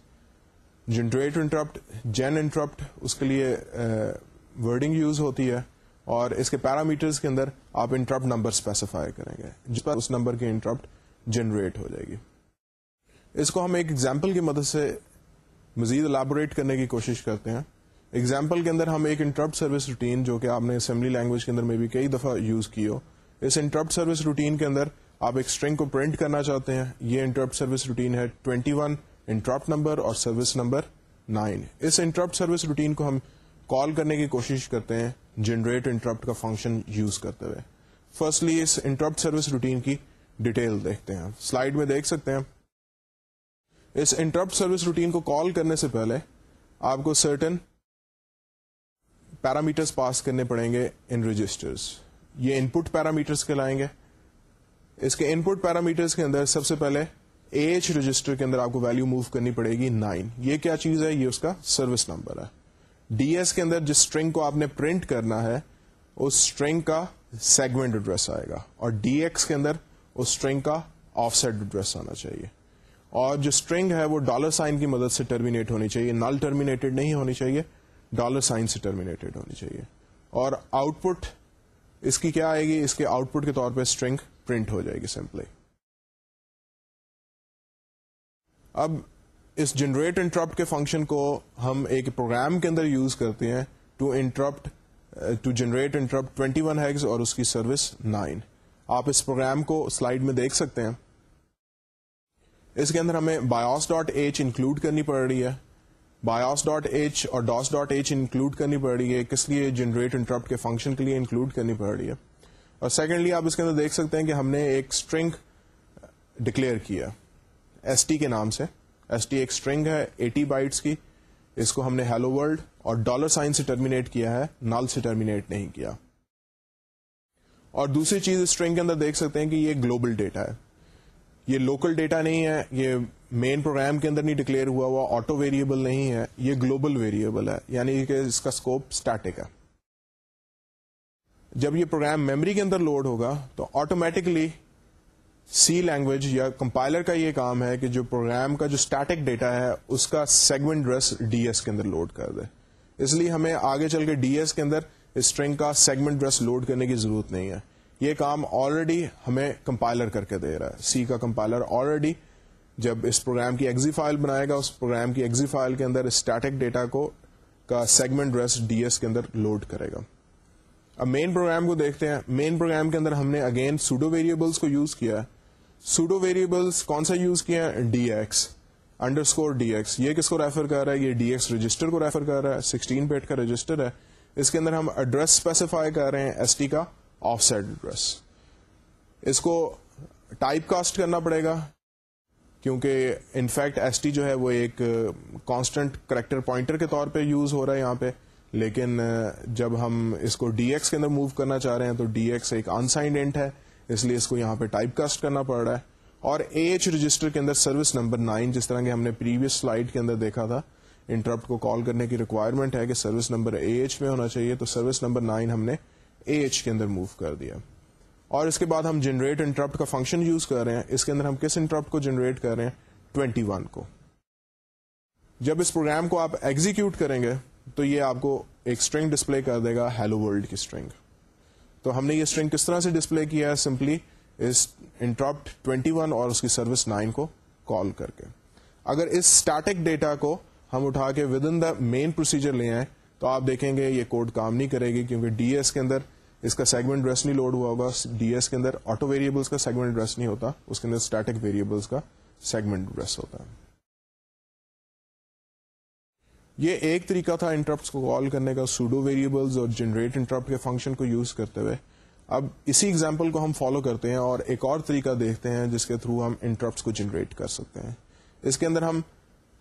generate interrupt gen interrupt اس کے لیے ورڈنگ یوز ہوتی ہے اور اس کے پیرامیٹرز کے اندر آپ انٹرپٹ نمبر اسپیسیفائی کریں گے۔ جس پر اس نمبر کی انٹرپٹ جنریٹ ہو جائے گی۔ اس کو ہم ایک ایگزامپل کی مدد سے مزید الیبوریٹ کرنے کی کوشش کرتے ہیں۔ ایگزامپل کے اندر ہم ایک انٹرپٹ سروس روٹین جو کہ آپ نے اسمبلی لینگویج کے اندر میں بھی کئی دفعہ یوز کی ہو، اس انٹرپٹ سروس روٹین کے اندر آپ ایک اسٹرنگ کو پرنٹ کرنا چاہتے ہیں، یہ انٹرپٹ سروس روٹین ہے 21 انٹرپٹ نمبر اور سروس نمبر 9 اس انٹرپٹ سروس روٹین کو ہم کال کرنے کی کوشش کرتے ہیں جنریٹ انٹرپٹ کا فنکشن یوز کرتے ہوئے۔ فرسٹلی اس انٹرپٹ سروس روٹین کی ڈیٹیل دیکھتے ہیں۔ سلائڈ میں دیکھ سکتے ہیں۔ اس انٹرپٹ سروس روٹین کو کال کرنے سے پہلے آپ کو سرٹن پیرامیٹرس پاس کرنے پڑیں گے ان رجسٹرز یہ ان پٹ پیرامیٹرس کے لائیں گے۔ اس کے ان پٹ پیرامیٹرس کے اندر سب سے پہلے ایچ رجسٹر کے اندر آپ کو ویلو موو کرنی پڑے گی نائن یہ کیا چیز ہے؟ یہ اس کا سروس نمبر ہے. ڈی ایس کے اندر جس اسٹرنگ کو آپ نے پرنٹ کرنا ہے، اس اسٹرنگ کا سیگمنٹ ایڈریس آئے گا اور ڈی ایکس کے اندر اس اسٹرنگ کا آف سیٹ ایڈریس آنا چاہیے۔ اور جو اسٹرنگ ہے، وہ ڈالر سائن کی مدد سے ٹرمینیٹ ہونی چاہیے۔ نل ٹرمینیٹڈ نہیں ہونی چاہیے ڈالر سائن سے ٹرمینیٹڈ ہونی چاہیے۔ اور آؤٹ پٹ اس کی کیا آئے گی؟ اس کے آؤٹ پٹ کے طور پہ اسٹرنگ پرنٹ ہو جائے گی سمپلی اب اس جنریٹ انٹرپٹ کے فنکشن کو ہم ایک پروگرام کے اندر یوز کرتے ہیں to interrupt to generate interrupt twenty one hex اور اس کی سروس نائن آپ اس پروگرام کو سلائڈ میں دیکھ سکتے ہیں. اس کے اندر ہمیں بایوس ڈاٹ ایچ انکلوڈ کرنی پڑ رہی ہے. بایوس ڈاٹ ایچ اور ڈاس ڈاٹ ایچ انکلوڈ کرنی پڑ رہی ہے. کس لیے جنریٹ انٹرپٹ کے فنکشن کے لیے انکلوڈ کرنی پڑ رہی ہے؟ اور سیکنڈلی آپ اس کے اندر دیکھ سکتے ہیں کہ ہم نے ایک اسٹرنگ ڈکلیئر کیا ایس ٹی کے نام سے. ایس ٹی ایک اسٹرنگ ہے ایٹی بائٹس کی. اس کو ہم نے ہیلو ورلڈ اور ڈالر سائن سے ٹرمینیٹ کیا ہے نال سے ٹرمینیٹ نہیں کیا. اور دوسری چیز اسٹرنگ کے اندر دیکھ سکتے ہیں کہ یہ گلوبل ڈیٹا ہے. یہ لوکل ڈیٹا نہیں ہے، یہ مین پروگرام کے اندر نہیں ڈکلیئر ہوا ہوا آٹو ویریبل نہیں ہے، یہ گلوبل ویریبل ہے. یعنی کہ اس کا اسکوپ اسٹیٹک ہے. جب یہ پروگرام میموری کے اندر لوڈ ہوگا تو آٹومیٹکلی سی لینگویج یا کمپائلر کا یہ کام ہے کہ جو پروگرام کا جو اسٹیٹک ڈیٹا ہے اس کا سیگمنٹ ڈریس ڈی ایس کے اندر لوڈ کر دے۔ اس لیے ہمیں آگے چل کے ڈی ایس کے اندر اسٹرنگ کا سیگمنٹ ڈریس لوڈ کرنے کی ضرورت نہیں ہے۔ یہ کام آلریڈی ہمیں کمپائلر کر کے دے رہا ہے۔ سی کا کمپائلر آلریڈی جب اس پروگرام کی ایگزی فائل بنائے گا، اس پروگرام کی ایگزی فائل کے اندر اسٹیٹک ڈیٹا کو کا سیگمنٹ ڈریس ڈی ایس کے اندر لوڈ کرے گا۔ اب مین پروگرام کو دیکھتے ہیں۔ مین پروگرام کے اندر ہم نے اگین سوڈو ویریبلس کو یوز کیا۔ سوڈو ویریبلس کون سا یوز کیا D X underscore D X یہ کس کو ریفر کر رہا ہے؟ یہ ڈی ایکس رجسٹر کو ریفر کر رہا ہے۔ سکسٹین پیٹ کا رجسٹر ہے۔ اس کے اندر ہم ایڈریس اسپیسیفائی کر رہے ہیں۔ ایس ٹی کا آف سیٹ ایڈریس اس کو ٹائپ کاسٹ کرنا پڑے گا۔ کیونکہ انفیکٹ ایس ٹی جو ہے وہ ایک کانسٹنٹ کریکٹر پوائنٹر کے طور پہ یوز ہو رہا ہے یہاں پہ۔ لیکن جب ہم اس کو ڈی ایکس کے اندر موو کرنا چاہ رہے ہیں تو ڈی ایکس ایک انسائنڈ انٹ ہے، اس لیے اس کو یہاں پہ ٹائپ کاسٹ کرنا پڑ رہا ہے۔ اور اے ایچ رجسٹر کے اندر سروس نمبر نائن جس طرح کے ہم نے پریویس سلائڈ کے اندر دیکھا تھا انٹرپٹ کو کال کرنے کی ریکوائرمنٹ ہے کہ سروس نمبر اے ایچ میں ہونا چاہیے، تو سروس نمبر نائن ہم نے اے ایچ کے اندر موو کر دیا۔ اور اس کے بعد ہم جنریٹ انٹرپٹ کا فنکشن یوز کر رہے ہیں۔ اس کے اندر ہم کس انٹرپٹ کو جنریٹ کر رہے ہیں؟ 21 کو۔ جب اس پروگرام کو آپ ایگزیکیوٹ کریں گے تو یہ آپ کو ایک اسٹرنگ ڈسپلے کر دے گا ہیلو ورلڈ کی اسٹرنگ تو ہم نے یہ اسٹرنگ کس طرح سے ڈسپلے کیا ہے؟ سمپلی اس انٹرپٹ 21 اور اس کی سروس 9 کو کال کر کے اگر اس اسٹیٹک ڈیٹا کو ہم اٹھا کے with in the main procedure لے آئے تو آپ دیکھیں گے یہ کوڈ کام نہیں کرے گی، کیونکہ ڈی ایس کے اندر اس کا سیگمنٹ ڈریس نہیں لوڈ ہوا ہوگا۔ ڈی ایس کے اندر آٹو ویریبلس کا سیگمنٹ ڈریس نہیں ہوتا، اس کے اندر اسٹیٹک ویریبلس کا سیگمنٹ ڈریس ہوتا ہے۔ یہ ایک طریقہ تھا انٹرپٹ کو کال کرنے کا سوڈو ویریبلز اور جنریٹ انٹرپٹ کے فنکشن کو یوز کرتے ہوئے۔ اب اسی ایگزامپل کو ہم فالو کرتے ہیں اور ایک اور طریقہ دیکھتے ہیں جس کے تھرو ہم انٹرپٹ کو جنریٹ کر سکتے ہیں۔ اس کے اندر ہم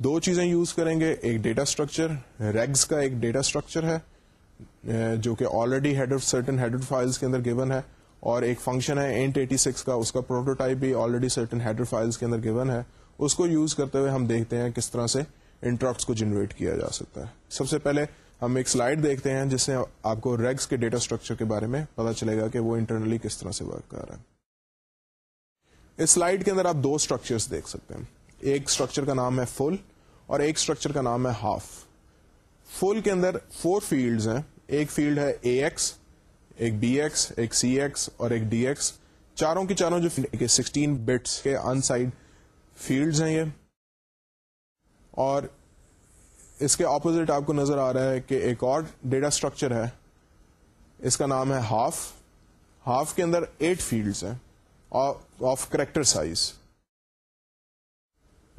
دو چیزیں یوز کریں گے، ایک ڈیٹا اسٹرکچر ریگز کا ایک ڈیٹا اسٹرکچر ہے، جو کہ already head of certain header files کے اندر گیون ہے، اور ایک فنکشن ہے اینٹ ایٹی سکس کا، اس کا پروٹوٹائپ بھی آلریڈی سرٹن ہیڈر فائلس کے اندر گیون ہے۔ اس کو یوز کرتے ہوئے ہم دیکھتے ہیں کس طرح سے انٹرپٹس کو جنریٹ کیا جا سکتا ہے۔ سب سے پہلے ہم ایک سلائڈ دیکھتے ہیں جس سے آپ کو ریگس کے ڈیٹا اسٹرکچر کے بارے میں پتا چلے گا کہ وہ انٹرنلی کس طرح سے ورک کر رہا ہے۔ اس سلائڈ کے اندر آپ دو اسٹرکچر دیکھ سکتے ہیں۔ ایک اسٹرکچر کا نام ہے فل اور ایک اسٹرکچر کا نام ہے ہاف فل کے اندر فور فیلڈز ہیں۔ ایک فیلڈ ہے اے ایکس ایک بی ایکس ایک سی ایکس اور ایک ڈی ایکس چاروں کی چاروں جو سکسٹین بٹس کے ان سائڈ فیلڈز ہیں یہ۔ اور اس کے اپوزٹ آپ کو نظر آ رہا ہے کہ ایک اور ڈیٹا اسٹرکچر ہے۔ اس کا نام ہے ہاف ہاف کے اندر ایٹ فیلڈس ہیں آف کریکٹر سائز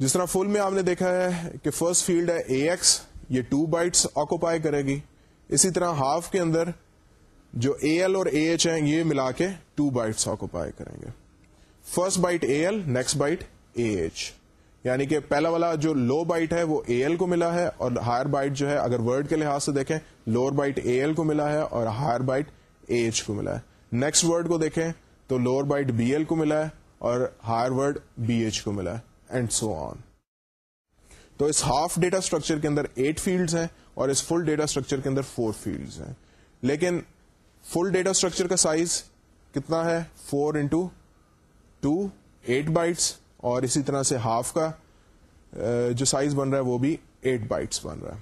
جس طرح فل میں آپ نے دیکھا ہے کہ فرسٹ فیلڈ ہے اے ایکس یہ ٹو بائٹس آکوپائی کرے گی۔ اسی طرح ہاف کے اندر جو اے ایل اور اے ایچ ہیں، یہ ملا کے ٹو بائٹس آکوپائی کریں گے۔ First byte A L next byte A H یعنی کہ پہلا والا جو لو بائٹ ہے وہ اے ایل کو ملا ہے اور ہائر بائٹ جو ہے اگر ورڈ کے لحاظ سے دیکھیں لوور بائٹ اے ایل کو ملا ہے اور ہائر بائٹ اے ایچ کو ملا ہے۔ نیکسٹ ورڈ کو دیکھیں تو لوور بائٹ بی ایل کو ملا ہے اور ہائر ورڈ بی ایچ کو ملا ہے اینڈ سو آن تو اس ہاف ڈیٹا اسٹرکچر کے اندر ایٹ فیلڈز ہیں اور اس فل ڈیٹا اسٹرکچر کے اندر فور فیلڈز ہیں۔ لیکن فل ڈیٹا اسٹرکچر کا سائز کتنا ہے؟ Four into two eight bytes اور اسی طرح سے ہاف کا جو سائز بن رہا ہے وہ بھی ایٹ بائٹس بن رہا ہے۔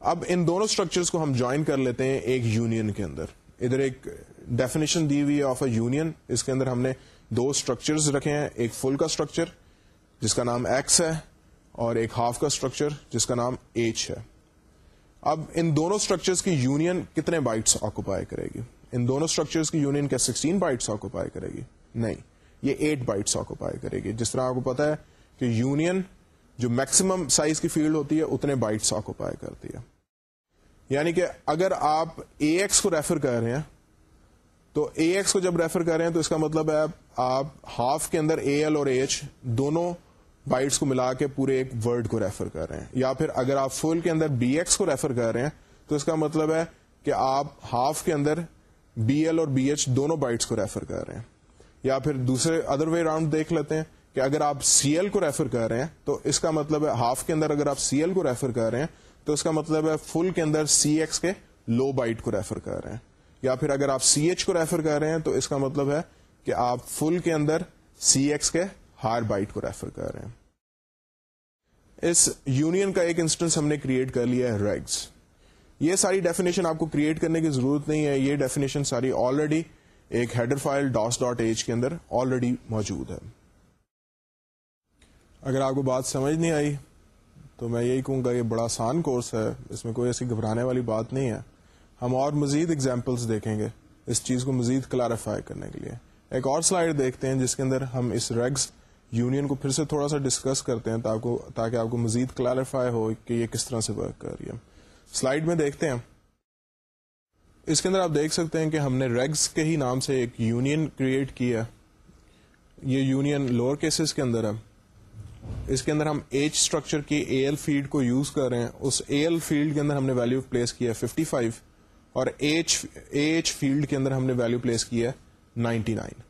اب ان دونوں اسٹرکچرس کو ہم جوائن کر لیتے ہیں ایک یونین کے اندر۔ ادھر ایک ڈیفینیشن دی ہوئی ہے آف اے یونین اس کے اندر ہم نے دو اسٹرکچر رکھے ہیں، ایک فل کا اسٹرکچر جس کا نام ایکس ہے، اور ایک ہاف کا اسٹرکچر جس کا نام ایچ ہے۔ اب ان دونوں اسٹرکچرس کی یونین کتنے بائٹس آکوپائی کرے گی؟ ان دونوں اسٹرکچرس کی یونین کیا سکسٹین بائٹس آکوپائی کرے گی؟ نہیں۔ یہ ایٹ بائٹس آکوپائی کرے گی۔ جس طرح آپ کو پتا ہے کہ یونین جو میکسیمم سائز کی فیلڈ ہوتی ہے، اتنے بائٹس آکوپائی کرتی ہے۔ یعنی کہ اگر آپ اے ایکس کو ریفر کر رہے ہیں، تو اے ایکس کو جب ریفر کر رہے ہیں، تو اس کا مطلب ہے آپ ہاف کے اندر اے ایل اور ایچ دونوں بائٹس کو ملا کے پورے ایک ورڈ کو ریفر کر رہے ہیں۔ یا پھر اگر آپ فل کے اندر بی ایکس کو ریفر کر رہے ہیں، تو اس کا مطلب ہے کہ آپ ہاف کے اندر بی ایل اور بی ایچ دونوں بائٹس کو ریفر کر رہے ہیں۔ یا پھر دوسرے ادر وے راؤنڈ دیکھ لیتے ہیں کہ اگر آپ سی ایل کو ریفر کر رہے ہیں، تو اس کا مطلب ہے ہاف کے اندر اگر آپ سی ایل کو ریفر کر رہے ہیں، تو اس کا مطلب ہے فل کے اندر سی ایکس کے لو بائٹ کو ریفر کر رہے ہیں۔ یا پھر اگر آپ سی ایچ کو ریفر کر رہے ہیں، تو اس کا مطلب ہے کہ آپ فل کے اندر سی ایکس کے ہار بائٹ کو ریفر کر رہے ہیں۔ اس یونین کا ایک انسٹنس ہم نے کریٹ کر لیا ہے ریگز یہ ساری ڈیفینیشن آپ کو کریٹ کرنے کی ضرورت نہیں ہے، یہ ڈیفینیشن ساری آلریڈی ایک header file DOS dot H کے اندر آلریڈی موجود ہے۔ اگر آپ کو بات سمجھ نہیں آئی، تو میں یہی کہوں گا یہ بڑا آسان کورس ہے، اس میں کوئی ایسی گھبرانے والی بات نہیں ہے۔ ہم اور مزید اگزامپلس دیکھیں گے اس چیز کو مزید کلیریفائی کرنے کے لیے۔ ایک اور سلائڈ دیکھتے ہیں جس کے اندر ہم اس ریگز یونین کو پھر سے تھوڑا سا ڈسکس کرتے ہیں تاکہ آپ کو مزید کلیریفائی ہو کہ یہ کس طرح سے ورک کر رہی ہے۔ سلائڈ میں دیکھتے ہیں۔ اس کے اندر آپ دیکھ سکتے ہیں کہ ہم نے ریگز کے ہی نام سے ایک یونین کریٹ کیا یہ یونین لوور کیسز کے اندر ہے۔ اس کے اندر ہم ایچ اسٹرکچر کی اے ایل فیلڈ کو یوز کر رہے ہیں۔ اس اے ایل فیلڈ کے اندر ہم نے ویلو پلیس کیا ہے 55 اور ایچ ایچ فیلڈ کے اندر ہم نے ویلو پلیس کیا ہے 99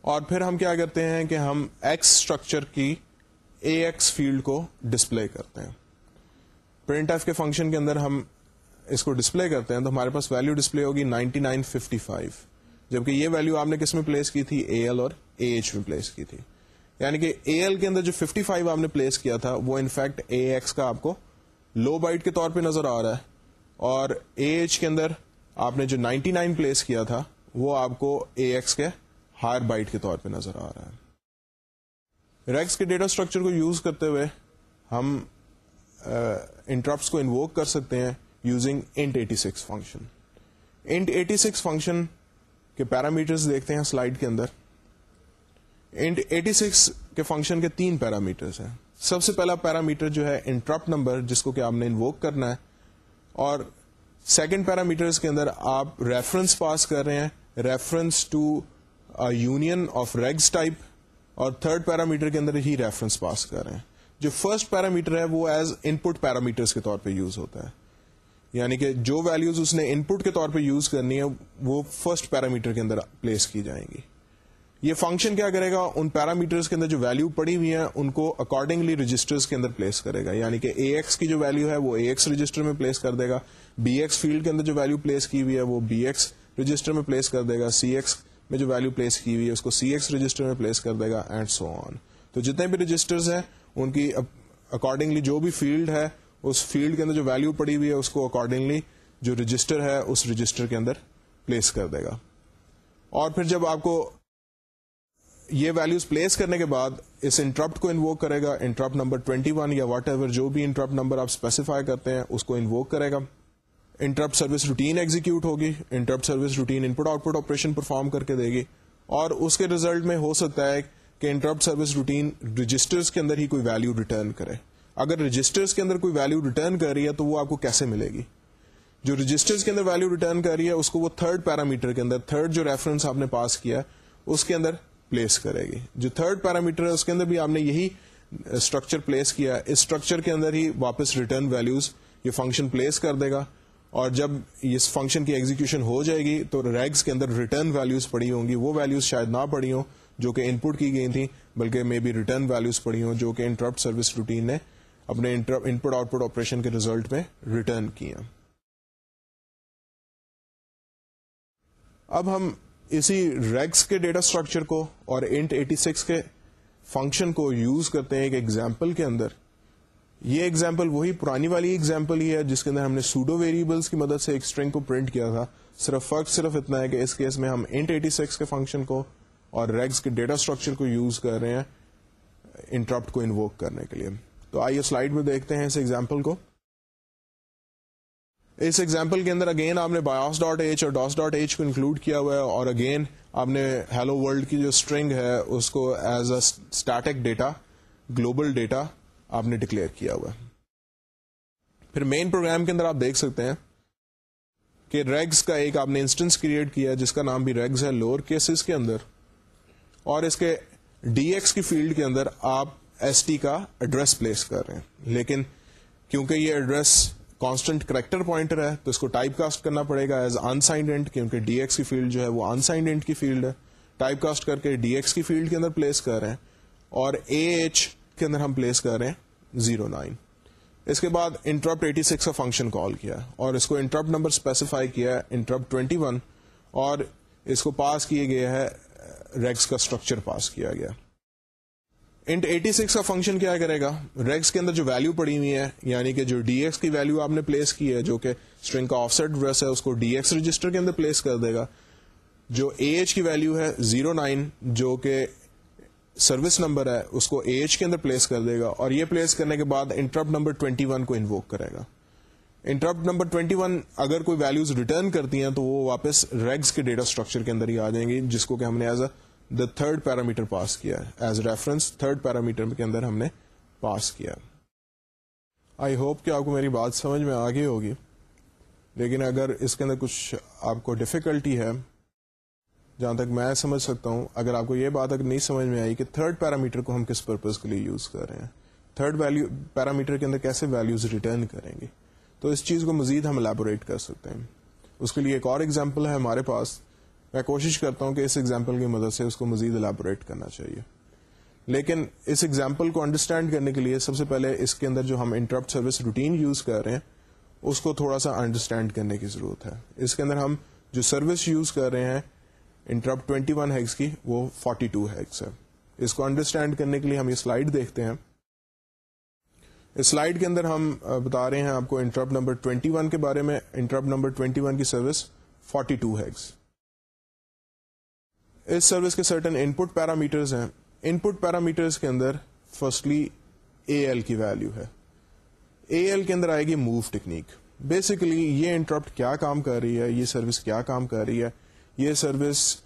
اور پھر ہم کیا کرتے ہیں کہ ہم ایکس اسٹرکچر کی اے ایکس فیلڈ کو ڈسپلے کرتے ہیں۔ پرنٹ ایف کے فنکشن کے اندر ہم اس کو ڈسپلے کرتے ہیں تو ہمارے پاس ویلو ڈسپلے ہوگی 9955 جبکہ یہ ویلو آپ نے کس میں پلیس کی تھی؟ اے ایل اور اے ایچ میں پلیس کی تھی۔ یعنی کہ اے ایل کے اندر جو 55 آپ نے پلیس کیا تھا، وہ انفیکٹ اے ایکس کا آپ کو لو بائٹ کے طور پہ نظر آ رہا ہے۔ اور اے ایچ کے اندر آپ نے جو 99 پلیس کیا تھا، وہ آپ کو اے ایکس کے ہائر بائٹ کے طور پہ نظر آ رہا ہے۔ ریکس کے ڈیٹا اسٹرکچر کو یوز کرتے ہوئے ہم uh, انٹرپٹس کو انووک کر سکتے ہیں۔ Using int eighty six function int eighty six function کے پیرامیٹرز دیکھتے ہیں سلائڈ کے اندر. ایٹی سکس کے فنکشن کے تین پیرامیٹرز ہیں. سب سے پہلا پیرامیٹر جو ہے انٹرپٹ نمبر جس کو کہ آپ نے انووک کرنا ہے. اور سیکنڈ پیرامیٹر کے اندر آپ ریفرنس پاس کر رہے ہیں. Reference to union of regs type اور تھرڈ پیرامیٹر کے اندر ہی ریفرنس پاس کر رہے ہیں. جو فرسٹ پیرامیٹر ہے وہ ایز ان پٹ پیرامیٹر کے طور پہ یوز ہوتا ہے. یعنی کہ جو ویلوز اس نے ان پٹ کے طور پہ یوز کرنی ہے وہ فرسٹ پیرامیٹر کے اندر پلیس کی جائیں گی۔ یہ فنکشن کیا کرے گا؟ ان پیرامیٹرز کے اندر جو ویلو پڑی ہوئی ہیں، ان کو اکارڈنگلی رجسٹرز کے اندر پلیس کرے گا۔ یعنی کہ اے ایکس کی جو ویلو ہے، وہ اے ایکس رجسٹر میں پلیس کر دے گا۔ بی ایکس فیلڈ کے اندر جو ویلو پلیس کی ہوئی ہے، وہ بی ایکس رجسٹر میں پلیس کر دے گا۔ سی ایکس میں جو ویلو پلیس کی ہوئی ہے، اس کو سی ایکس رجسٹر میں پلیس کر دے گا اینڈ سو آن تو جتنے بھی رجسٹرز ہیں، ان کی اکارڈنگلی جو بھی فیلڈ ہے اس فیلڈ کے اندر جو ویلو پڑی ہوئی ہے، اس کو اکارڈنگلی جو رجسٹر ہے، اس رجسٹر کے اندر پلیس کر دے گا۔ اور پھر جب آپ کو یہ ویلوز پلیس کرنے کے بعد اس انٹرپٹ کو انووک کرے گا انٹرپٹ نمبر 21 یا واٹ ایور جو بھی انٹرپٹ نمبر آپ اسپیسیفائی کرتے ہیں، اس کو انووک کرے گا۔ انٹرپٹ سروس روٹین ایگزیکیوٹ ہوگی interrupt service routine input output operation perform کر کے دے گی۔ اور اس کے ریزلٹ میں ہو سکتا ہے کہ انٹرپٹ سروس روٹین رجسٹرز کے اندر ہی کوئی ویلو ریٹرن کرے۔ اگر رجسٹرز کے اندر کوئی ویلو ریٹرن کر رہی ہے تو وہ آپ کو کیسے ملے گی؟ جو رجسٹرز کے اندر ویلو ریٹرن کر رہی ہے، اس کو وہ تھرڈ پیرامیٹر کے اندر تھرڈ جو ریفرنس آپ نے پاس کیا، اس کے اندر پلیس کرے گی۔ جو تھرڈ پیرامیٹر ہے، اس کے اندر بھی آپ نے یہی اسٹرکچر پلیس کیا۔ اس اسٹرکچر کے اندر ہی واپس ریٹرن ویلوز یہ فنکشن پلیس کر دے گا۔ اور جب اس فنکشن کی ایگزیکشن ہو جائے گی تو ریگز کے اندر ریٹرن ویلوز پڑی ہوں گی۔ وہ ویلوز شاید نہ پڑی ہوں جو کہ ان پٹ کی گئی تھی بلکہ مے بی ریٹرن ویلوز پڑی ہوں جو کہ انٹرپٹ سروس روٹین نے اپنے input output operation کے ریزلٹ میں ریٹرن کیا اب ہم اسی ریگس کے ڈیٹا اسٹرکچر کو اور انٹ ایٹی سکس کے فنکشن کو یوز کرتے ہیں ایک ایگزامپل کے اندر۔ یہ ایگزامپل وہی پرانی والی ایگزامپل ہی ہے جس کے اندر ہم نے سوڈو ویریبلس کی مدد سے ایک اسٹرنگ کو پرنٹ کیا تھا۔ صرف فرق صرف اتنا ہے کہ اس کیس میں ہم انٹ ایٹی سکس کے فنکشن کو اور ریگس کے ڈیٹا اسٹرکچر کو یوز کر رہے ہیں انٹرپٹ کو انووک کرنے کے لیے۔ تو آئیے سلائڈ میں دیکھتے ہیں اس ایگزامپل کو۔ اس ایگزامپل کے اندر اگین آپ نے بایوس ڈاٹ ایچ اور ڈاس ڈاٹ ایچ کو انکلوڈ کیا ہوا ہے اور اگین آپ نے ہیلو ورلڈ کی جو اسٹرنگ ہے اس کو as a static data global data آپ نے ڈکلیئر کیا ہوا ہے۔ پھر مین پروگرام کے اندر آپ دیکھ سکتے ہیں کہ ریگز کا ایک آپ نے انسٹنس کریٹ کیا جس کا نام بھی ریگز ہے لوور کیسز کے اندر اور اس کے ڈی ایکس کی فیلڈ کے اندر آپ ایس ٹی کا ایڈریس پلیس کر رہے ہیں۔ لیکن کیونکہ یہ ایڈریس کانسٹنٹ کریکٹر پوائنٹر ہے، تو اس کو ٹائپ کاسٹ کرنا پڑے گا ایز انسائنڈ انٹ کیونکہ ڈی ایکس کی فیلڈ جو ہے وہ انسائنڈ انٹ کی فیلڈ ہے۔ ٹائپ کاسٹ کر کے ڈی ایکس کی فیلڈ کے اندر پلیس کر رہے ہیں۔ اور اے ایچ کے اندر ہم پلیس کر رہے ہیں زیرو نائن اس کے بعد انٹرپٹ ایٹی سکس کا فنکشن کال کیا۔ اور اس کو انٹرپٹ نمبر اسپیسیفائی کیا ہے انٹرپٹ ٹوینٹی ون اور اس کو پاس کیے گئے ہے ریگس کا اسٹرکچر پاس کیا گیا۔ انٹ ایٹی سکس کا فنکشن کیا کرے گا? ریگس کے اندر جو ویلو پڑی ہوئی ہے یعنی کہ جو ڈی ایکس کی ویلو آپ نے پلیس کی ہے، جو کہ اسٹرنگ کا آف سیٹ ڈریس ہے، اس کو ڈی ایکس رجسٹر کے اندر پلیس کر دے گا. جو اے ایچ کی ویلو ہے زیرو نائن جو کہ سروس نمبر ہے، اس کو اے ایچ کے اندر پلیس کر دے گا اور یہ پلیس کرنے کے بعد انٹرپٹ نمبر 21 کو انووک کرے گا. انٹرپٹ نمبر 21 اگر کوئی ویلوز ریٹرن کرتی ہیں، تو وہ واپس ریگز کے ڈیٹا اسٹرکچر کے اندر ہی آ جائیں گی، جس کو کہ ہم نے as a the third parameter pass کیا ہے ایز ریفرنس تھرڈ پیرامیٹر کے اندر ہم نے پاس کیا آئی ہوپ کہ آپ کو میری بات سمجھ میں آگے ہوگی لیکن اگر اس کے اندر کچھ آپ کو ڈفیکلٹی ہے جہاں تک میں سمجھ سکتا ہوں اگر آپ کو یہ بات اگر نہیں سمجھ میں آئی کہ تھرڈ پیرامیٹر کو ہم کس پرپز کے لیے یوز کر رہے ہیں تھرڈ ویلو پیرامیٹر کے اندر کیسے ویلوز ریٹرن کریں گے تو اس چیز کو مزید ہم الیبوریٹ کر سکتے ہیں اس کے لیے ایک اور ایگزامپل ہے ہمارے پاس. میں کوشش کرتا ہوں کہ اس ایگزامپل کی مدد سے اس کو مزید الیبوریٹ کرنا چاہیے۔ لیکن اس ایگزامپل کو انڈرسٹینڈ کرنے کے لیے سب سے پہلے اس کے اندر جو ہم انٹرپٹ سروس روٹین یوز کر رہے ہیں، اس کو تھوڑا سا انڈرسٹینڈ کرنے کی ضرورت ہے۔ اس کے اندر ہم جو سروس یوز کر رہے ہیں انٹرپٹ 21 ون ہیگس کی، وہ 42 ٹو ہیگس ہے۔ اس کو انڈرسٹینڈ کرنے کے لیے ہم یہ سلائڈ دیکھتے ہیں۔ اس سلائڈ کے اندر ہم بتا رہے ہیں آپ کو انٹرپٹ نمبر 21 کے بارے میں۔ انٹرپٹ نمبر 21 کی سروس 42 ٹو ہیگس اس سروس کے سرٹن ان پٹ پیرامیٹرز ہیں۔ ان پٹ پیرامیٹرز کے اندر فرسٹلی اے ایل کی ویلو ہے۔ اے ایل کے اندر آئے گی موو ٹیکنیک بیسیکلی یہ انٹرپٹ کیا کام کر رہی ہے؟ یہ سروس کیا کام کر رہی ہے؟ یہ سروس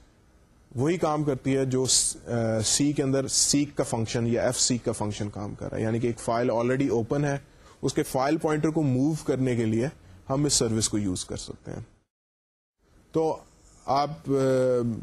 وہی کام کرتی ہے جو سی کے اندر سیک کا فنکشن یا ایف سیک کا فنکشن کام کر رہا ہے۔ یعنی کہ ایک فائل آلریڈی اوپن ہے۔ اس کے فائل پوائنٹر کو موو کرنے کے لیے ہم اس سروس کو یوز کر سکتے ہیں۔ تو آپ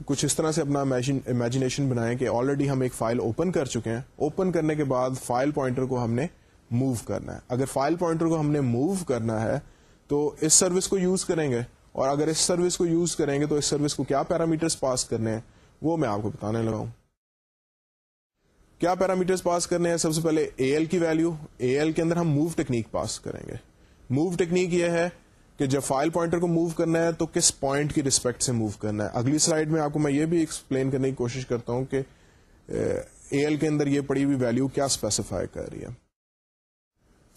کچھ اس طرح سے اپنا امیجنیشن بنائیں کہ آلریڈی ہم ایک فائل اوپن کر چکے ہیں۔ اوپن کرنے کے بعد فائل پوائنٹر کو ہم نے موو کرنا ہے۔ اگر فائل پوائنٹر کو ہم نے موو کرنا ہے تو اس سروس کو یوز کریں گے۔ اور اگر اس سروس کو یوز کریں گے تو اس سروس کو کیا پیرامیٹرز پاس کرنے ہیں؟ وہ میں آپ کو بتانے لگا ہوں۔ کیا پیرامیٹرز پاس کرنے ہیں؟ سب سے پہلے اے ایل کی ویلو اے ایل کے اندر ہم موو ٹیکنیک پاس کریں گے۔ موو ٹیکنیک یہ ہے کہ جب فائل پوائنٹر کو موو کرنا ہے تو کس پوائنٹ کی ریسپیکٹ سے موو کرنا ہے۔ اگلی سلائڈ میں آپ کو میں یہ بھی ایکسپلین کرنے کی کوشش کرتا ہوں کہ اے ایل کے اندر یہ پڑی ہوئی ویلو کیا اسپیسیفائی کر رہی ہے۔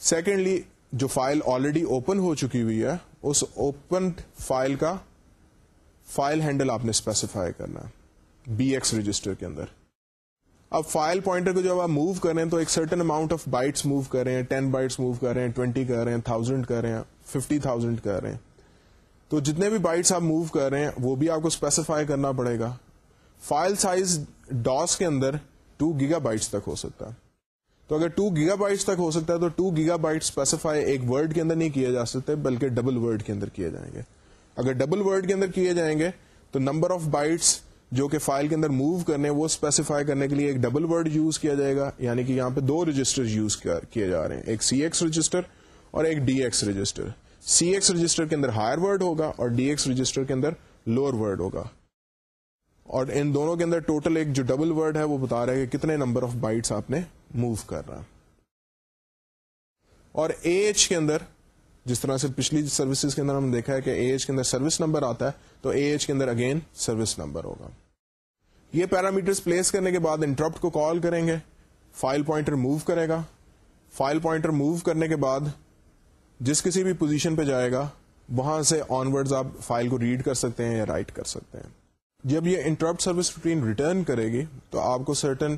سیکنڈلی جو فائل آلریڈی اوپن ہو چکی ہوئی ہے، اس اوپن فائل کا فائل ہینڈل آپ نے اسپیسیفائی کرنا ہے بی ایکس رجسٹر کے اندر۔ اب فائل پوائنٹر کو جب آپ موو کریں تو ایک certain amount of bytes move کر رہے ہیں ٹین بائٹس موو کر رہے ہیں ٹوینٹی کر رہے ہیں تھاؤزینڈ کر رہے ہیں۔ ففٹی تھاؤزینڈ کر رہے ہیں۔ تو جتنے بھی بائٹس آپ موو کر رہے ہیں، وہ بھی آپ کو اسپیسیفائی کرنا پڑے گا۔ فائل سائز ڈاس کے اندر ٹو گیگا بائٹس تک ہو سکتا ہے۔ تو اگر ٹو گیگا بائٹس تک ہو سکتا ہے، تو ٹو گیگا بائٹ اسپیسیفائی ایک ورڈ کے اندر نہیں کیے جا سکتے، بلکہ ڈبل ورڈ کے اندر کیے جائیں گے۔ اگر ڈبل ورڈ کے اندر کیے جائیں گے، تو نمبر آف بائٹس جو کہ فائل کے اندر موو کرنے وہ اسپیسیفائی کرنے کے لیے ایک ڈبل ورڈ یوز کیا جائے گا۔ یعنی کہ یہاں پہ دو رجسٹر یوز کیے جا رہے ہیں۔ ایک سی ایکس رجسٹر اور ایک D X register C X register کے اندر ہائر ورڈ ہوگا اور ڈی ایکس رجسٹر کے اندر لوور ورڈ ہوگا. اور ان دونوں کے اندر ٹوٹل ایک جو ڈبل ورڈ ہے وہ بتا رہا ہے کہ کتنے نمبر آف بائٹس آپ نے موو کر رہا اور اے ایچ کے اندر جس طرح سے پچھلی سروسز کے اندر ہم نے دیکھا ہے کہ اے ایچ کے اندر سروس نمبر آتا ہے تو اے ایچ کے اندر اگین سروس نمبر ہوگا. یہ پیرامیٹر پلیس کرنے کے بعد انٹرپٹ کو کال کریں گے. فائل پوائنٹر موو کرے گا. فائل پوائنٹر موو کرنے کے بعد جس کسی بھی پوزیشن پہ جائے گا، وہاں سے آن ورڈ آپ فائل کو ریڈ کر سکتے ہیں یا رائٹ کر سکتے ہیں۔ جب یہ انٹرپٹ سروس روٹین ریٹرن کرے گی، تو آپ کو سرٹن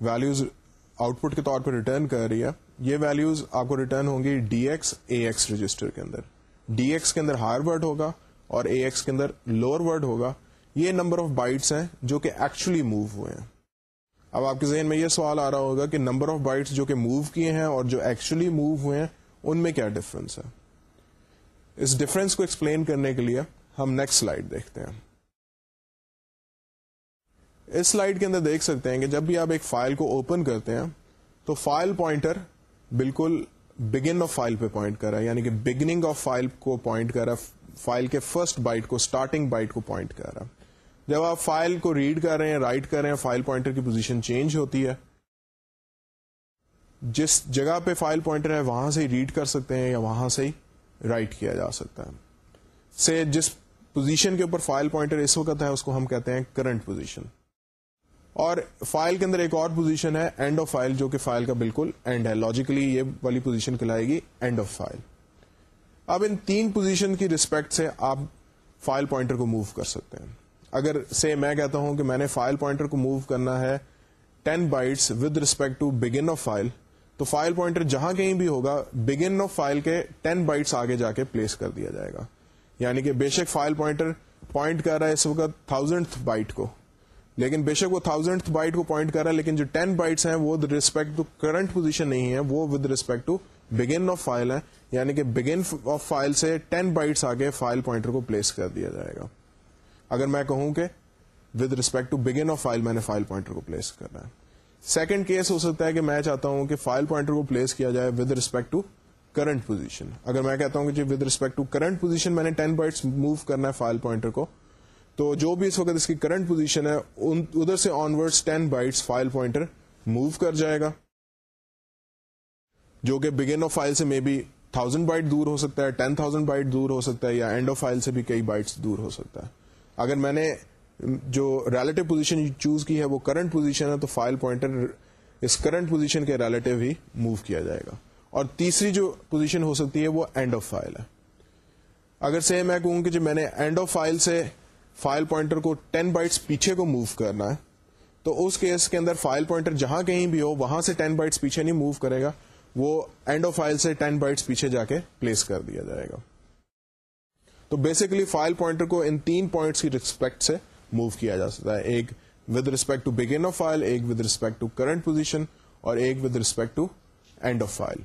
ویلوز آؤٹ پٹ کے طور پہ ریٹرن کر رہی ہے۔ یہ ویلوز آپ کو ریٹرن ہوں گی D X A X register کے اندر۔ ڈی ایکس کے اندر ہائر ورڈ ہوگا اور اے ایکس کے اندر لوور ورڈ ہوگا۔ یہ نمبر آف بائٹس ہیں جو کہ ایکچولی موو ہوئے ہیں۔ اب آپ کے ذہن میں یہ سوال آ رہا ہوگا کہ نمبر آف بائٹس جو کہ موو کیے ہیں اور جو ایکچولی موو ہوئے ہیں ان میں کیا ڈفرنس ہے؟ اس ڈفرنس کو ایکسپلین کرنے کے لیے ہم نیکسٹ سلائڈ دیکھتے ہیں۔ اس سلائڈ کے اندر دیکھ سکتے ہیں کہ جب بھی آپ ایک فائل کو اوپن کرتے ہیں، تو فائل پوائنٹر بالکل بگن آف فائل پہ پوائنٹ کر رہا ہے یعنی کہ بگننگ آف فائل کو پوائنٹ کر رہا ہے فائل کے فرسٹ بائٹ کو اسٹارٹنگ بائٹ کو پوائنٹ کر رہا ہے۔ جب آپ فائل کو ریڈ کر رہے ہیں رائٹ کر رہے ہیں فائل پوائنٹر کی پوزیشن چینج ہوتی ہے۔ جس جگہ پہ فائل پوائنٹر ہے، وہاں سے ہی ریڈ کر سکتے ہیں یا وہاں سے ہی رائٹ کیا جا سکتا ہے۔ سے جس پوزیشن کے اوپر فائل پوائنٹر اس وقت ہے، اس کو ہم کہتے ہیں کرنٹ پوزیشن اور فائل کے اندر ایک اور پوزیشن ہے اینڈ آف فائل جو کہ فائل کا بالکل اینڈ ہے۔ لاجیکلی یہ والی پوزیشن کہلائے گی اینڈ آف فائل اب ان تین پوزیشن کی ریسپیکٹ سے آپ فائل پوائنٹر کو موو کر سکتے ہیں۔ اگر سے میں کہتا ہوں کہ میں نے فائل پوائنٹر کو موو کرنا ہے ten bytes with respect to begin of file تو فائل پوائنٹر جہاں کہیں بھی ہوگا بگن آف فائل کے ٹین بائٹس آگے جا کے پلیس کر دیا جائے گا۔ یعنی کہ بے شک فائل پوائنٹر پوائنٹ کر رہا ہے اس وقت تھاؤزینڈ بائٹ کو۔ لیکن بے شک وہ تھاؤزینڈ بائٹ کو پوائنٹ کر رہا ہے، لیکن جو ٹین بائٹس ہیں وہ ریسپیکٹ ٹو کرنٹ پوزیشن نہیں ہے وہ with respect to begin of file ہے یعنی کہ بگن آف فائل سے ٹین بائٹس آگے فائل پوائنٹر کو پلیس کر دیا جائے گا۔ اگر میں کہوں کہ with respect to begin of file میں نے فائل پوائنٹر کو پلیس کرنا ہے۔ سیکنڈ کیس ہو سکتا ہے کہ میں چاہتا ہوں کہ فائل پوائنٹر کو پلیس کیا جائے with respect to current position اگر میں کہتا ہوں کہ with respect to current position میں نے ٹین بائٹس موو کرنا ہے فائل پوائنٹر کو، تو جو بھی اس وقت اس کی کرنٹ پوزیشن ہے ادھر سے onward ten bytes file pointer move کر جائے گا۔ جو کہ بگن آف فائل سے مے بی تھاؤزینڈ بائٹ دور ہو سکتا ہے ٹین تھاؤزینڈ بائٹ دور ہو سکتا ہے، یا اینڈ آف فائل سے بھی کئی بائٹس دور ہو سکتا ہے۔ اگر میں نے جو ریلیٹو پوزیشن چوز کی ہے، وہ کرنٹ پوزیشن ہے، تو فائل پوائنٹر اس کرنٹ پوزیشن کے ریلیٹو ہی موو کیا جائے گا۔ اور تیسری جو پوزیشن ہو سکتی ہے، وہ اینڈ آف فائل ہے۔ اگر سے میں کہوں کہ جو میں نے اینڈ آف فائل سے فائل پوائنٹر کو ٹین بائٹس پیچھے کو موو کرنا ہے، تو اس کیس کے اندر فائل پوائنٹر جہاں کہیں بھی ہو، وہاں سے ٹین بائٹس پیچھے نہیں موو کرے گا، وہ اینڈ آف فائل سے ٹین بائٹس پیچھے جا کے پلیس کر دیا جائے گا۔ تو بیسیکلی فائل پوائنٹر کو ان تین پوائنٹس کی ریسپیکٹ سے موو کیا جا سکتا ہے۔ ایک with respect to begin of file ایک with respect to current position اور ایک with respect to end of file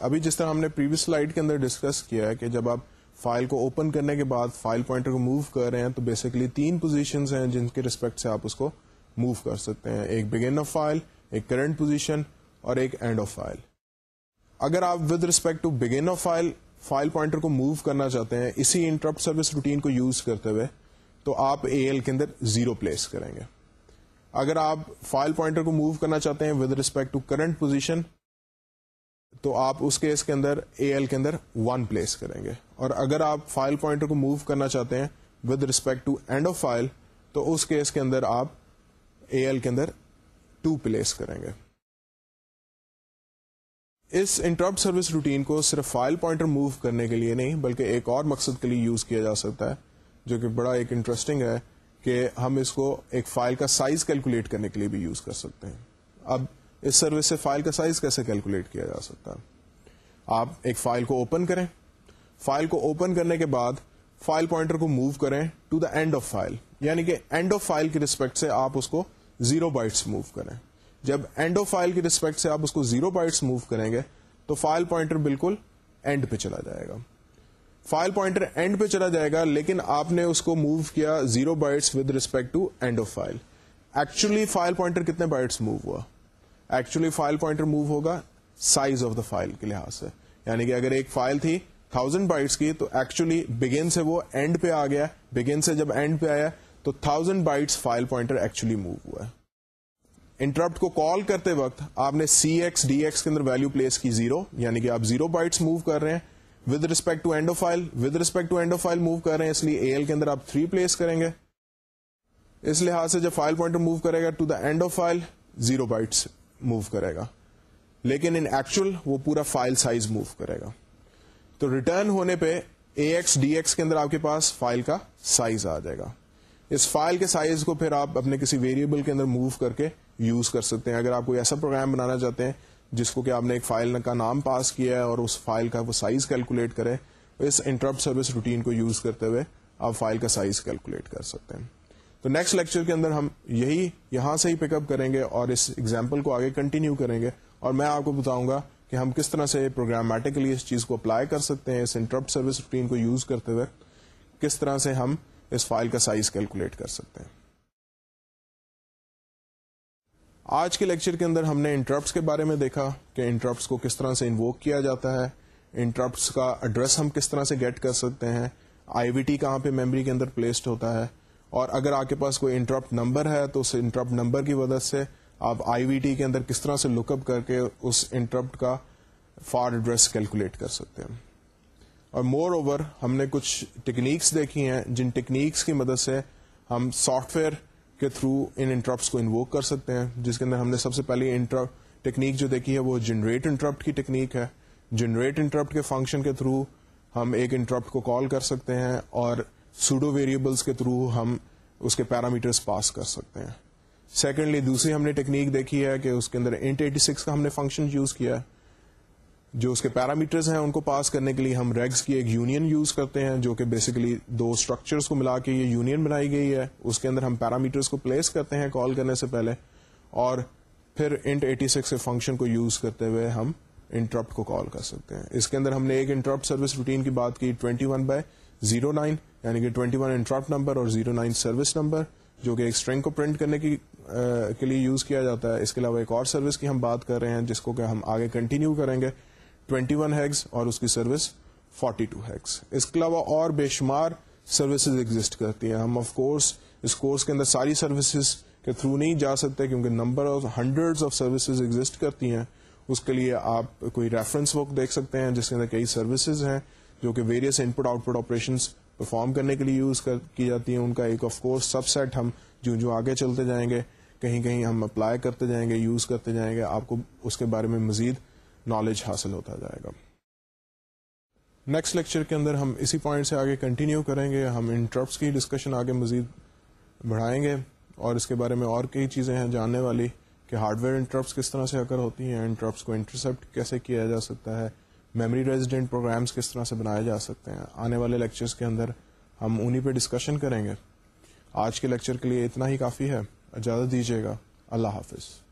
ابھی جس طرح ہم نے پریویس سلائڈ کے اندر ڈسکس کیا ہے کہ جب آپ فائل کو اوپن کرنے کے بعد فائل پوائنٹر کو موو کر رہے ہیں تو بیسکلی تین پوزیشن ہیں جن کے ریسپیکٹ سے آپ اس کو موو کر سکتے ہیں۔ ایک بگن آف فائل ایک کرنٹ پوزیشن اور ایک اینڈ آف فائل اگر آپ with respect to begin of file file pointer کو موو کرنا چاہتے ہیں، اسی انٹرپٹ سروس روٹین کو یوز کرتے ہوئے تو آپ اے ایل کے اندر زیرو پلیس کریں گے۔ اگر آپ فائل پوائنٹر کو موو کرنا چاہتے ہیں with respect to current position تو آپ اس کیس کے اندر اے ایل کے اندر ون پلیس کریں گے۔ اور اگر آپ فائل پوائنٹر کو موو کرنا چاہتے ہیں with respect to end of file تو اس کیس کے اندر آپ اے ایل کے اندر ٹو پلیس کریں گے۔ اس انٹرپٹ سروس روٹین کو صرف فائل پوائنٹر موو کرنے کے لیے نہیں، بلکہ ایک اور مقصد کے لیے یوز کیا جا سکتا ہے۔ جو کہ بڑا ایک انٹرسٹنگ ہے کہ ہم اس کو ایک فائل کا سائز کیلکولیٹ کرنے کے لیے بھی یوز کر سکتے ہیں۔ اب اس سروس سے فائل کا سائز کیسے کیلکولیٹ کیا جا سکتا ہے؟ آپ ایک فائل کو اوپن کریں۔ فائل کو اوپن کرنے کے بعد فائل پوائنٹر کو موو کریں to the end of file یعنی کہ اینڈ آف فائل کی ریسپیکٹ سے آپ اس کو زیرو بائٹس موو کریں۔ جب اینڈ آف فائل کی ریسپیکٹ سے آپ اس کو زیرو بائٹس موو کریں گے تو فائل پوائنٹر بالکل اینڈ پہ چلا جائے گا۔ فائل پوائنٹر اینڈ پہ چلا جائے گا، لیکن آپ نے اس کو موو کیا zero bytes with respect to end of file actually file pointer کتنے بائٹس موو ہوا؟ ایکچولی فائل پوائنٹر موو ہوگا سائز آف دا فائل کے لحاظ سے۔ یعنی کہ اگر ایک فائل تھی تھاؤزینڈ بائٹس کی، تو ایکچولی بگن سے وہ اینڈ پہ آ گیا۔ بگن سے جب اینڈ پہ آیا، تو thousand bytes file pointer actually move ہوا۔ ہے انٹرپٹ کو کال کرتے وقت آپ نے سی ایکس ڈی ایکس کے اندر ویلو پلیس کی زیرو یعنی کہ آپ زیرو بائٹس موو کر رہے ہیں۔ With respect to end of file with respect to end of file move کر رہے ہیں اس لیے اے ایل کے اندر آپ تھری پلیس کریں گے اس لحاظ سے جب فائل پوائنٹر موو کرے گا to the end of file zero bytes move کرے گا لیکن ان ایکچوئل وہ پورا فائل سائز موو کرے گا تو ریٹرن ہونے پہ اے ایکس ڈی ایکس کے اندر آپ کے پاس فائل کا سائز آ جائے گا اس فائل کے سائز کو پھر آپ اپنے کسی ویریبل کے اندر موو کر کے یوز کر سکتے ہیں اگر آپ کوئی ایسا پروگرام بنانا چاہتے ہیں جس کو کہ آپ نے ایک فائل کا نام پاس کیا ہے اور اس فائل کا وہ سائز کیلکولیٹ کرے اس انٹرپٹ سروس روٹین کو یوز کرتے ہوئے آپ فائل کا سائز کیلکولیٹ کر سکتے ہیں۔ تو نیکسٹ لیکچر کے اندر ہم یہی، یہاں سے ہی پک اپ کریں گے اور اس ایگزامپل کو آگے کنٹینیو کریں گے۔ اور میں آپ کو بتاؤں گا کہ ہم کس طرح سے پروگرامیٹکلی اس چیز کو اپلائی کر سکتے ہیں، اس انٹرپٹ سروس روٹین کو یوز کرتے ہوئے کس طرح سے ہم اس فائل کا سائز کیلکولیٹ کر سکتے ہیں۔ آج کے لیکچر کے اندر ہم نے انٹرپٹس کے بارے میں دیکھا کہ انٹرپٹس کو کس طرح سے انووک کیا جاتا ہے انٹرپٹس کا ایڈریس ہم کس طرح سے گیٹ کر سکتے ہیں آئی وی ٹی کہاں پہ میموری کے اندر پلیسڈ ہوتا ہے، اور اگر آپ کے پاس کوئی انٹرپٹ نمبر ہے تو اس انٹرپٹ نمبر کی وجہ سے آپ آئی وی ٹی کے اندر کس طرح سے لک اپ کر کے اس انٹرپٹ کا فار ایڈریس کیلکولیٹ کر سکتے ہیں۔ اور مور اوور ہم نے کچھ ٹیکنیکس دیکھی ہیں جن ٹیکنیکس کی مدد سے ہم سافٹ ویئر کے تھرو ان انٹرپٹس کو انووک کر سکتے ہیں۔ جس کے اندر ہم نے سب سے پہلی ٹیکنیک جو دیکھی ہے وہ جنریٹ انٹرپٹ کی ٹیکنیک ہے۔ جنریٹ انٹرپٹ کے فنکشن کے تھرو ہم ایک انٹرپٹ کو کال کر سکتے ہیں اور سوڈو ویریبلس کے تھرو ہم اس کے پیرامیٹرس پاس کر سکتے ہیں۔ سیکنڈلی دوسری ہم نے ٹیکنیک دیکھی ہے کہ اس کے اندر انٹ ایٹی سکس کا ہم نے فنکشن یوز کیا ہے۔ جو اس کے پیرامیٹرز ہیں ان کو پاس کرنے کے لیے ہم ریگز کی ایک یونین یوز کرتے ہیں، جو کہ بیسیکلی دو اسٹرکچرس کو ملا کے یہ یونین بنائی گئی ہے۔ اس کے اندر ہم پیرامیٹرز کو پلیس کرتے ہیں کال کرنے سے پہلے، اور پھر انٹ ایٹی سکس کے فنکشن کو یوز کرتے ہوئے ہم انٹرپٹ کو کال کر سکتے ہیں۔ اس کے اندر ہم نے ایک انٹرپٹ سروس روٹین کی بات کی twenty one by zero nine یعنی کہ ٹوینٹی ون انٹرپٹ نمبر اور زیرو نائن سروس نمبر جو کہ ایک اسٹرنگ کو پرنٹ کرنے کی کے لیے یوز کیا جاتا ہے۔ اس کے علاوہ ایک اور سروس کی ہم بات کر رہے ہیں، جس کو کہ ہم آگے کنٹینیو کریں گے۔ 21 ون ہیگس اور اس کی سروس 42 ٹو ہیگس اس کے علاوہ اور بے شمار سروسز ایگزٹ کرتی ہیں. ہم آف کورس اس کورس کے اندر ساری سروسز کے تھرو نہیں جا سکتے کیونکہ number of hundred of services exist کرتی ہیں. اس کے لیے آپ کوئی ریفرنس بک دیکھ سکتے ہیں جس کے اندر کئی سروسز ہیں جو کہ various input output operation perform کرنے کے لیے یوز کی جاتی ہیں. ان کا ایک آف کورس سب سیٹ ہم جو جو آگے چلتے جائیں گے، کہیں کہیں ہم اپلائی کرتے جائیں گے یوز کرتے جائیں گے. آپ کو اس کے بارے میں مزید نالج حاصل ہوتا جائے گا۔ نیکسٹ لیکچر کے اندر ہم اسی پوائنٹ سے آگے کنٹینیو کریں گے۔ ہم انٹرپٹس کی ڈسکشن آگے مزید بڑھائیں گے۔ اور اس کے بارے میں اور کئی چیزیں ہیں جاننے والی کہ ہارڈ ویئر انٹرپٹس کس طرح سے اکر ہوتی ہیں انٹرپٹس کو انٹرسپٹ کیسے کیا جا سکتا ہے میموری ریزیڈنٹ پروگرامس کس طرح سے بنائے جا سکتے ہیں۔ آنے والے لیکچرز کے اندر ہم انہیں پہ ڈسکشن کریں گے۔ آج کے لیکچر کے لیے اتنا ہی کافی ہے۔ اجازت دیجیے گا۔ اللہ حافظ۔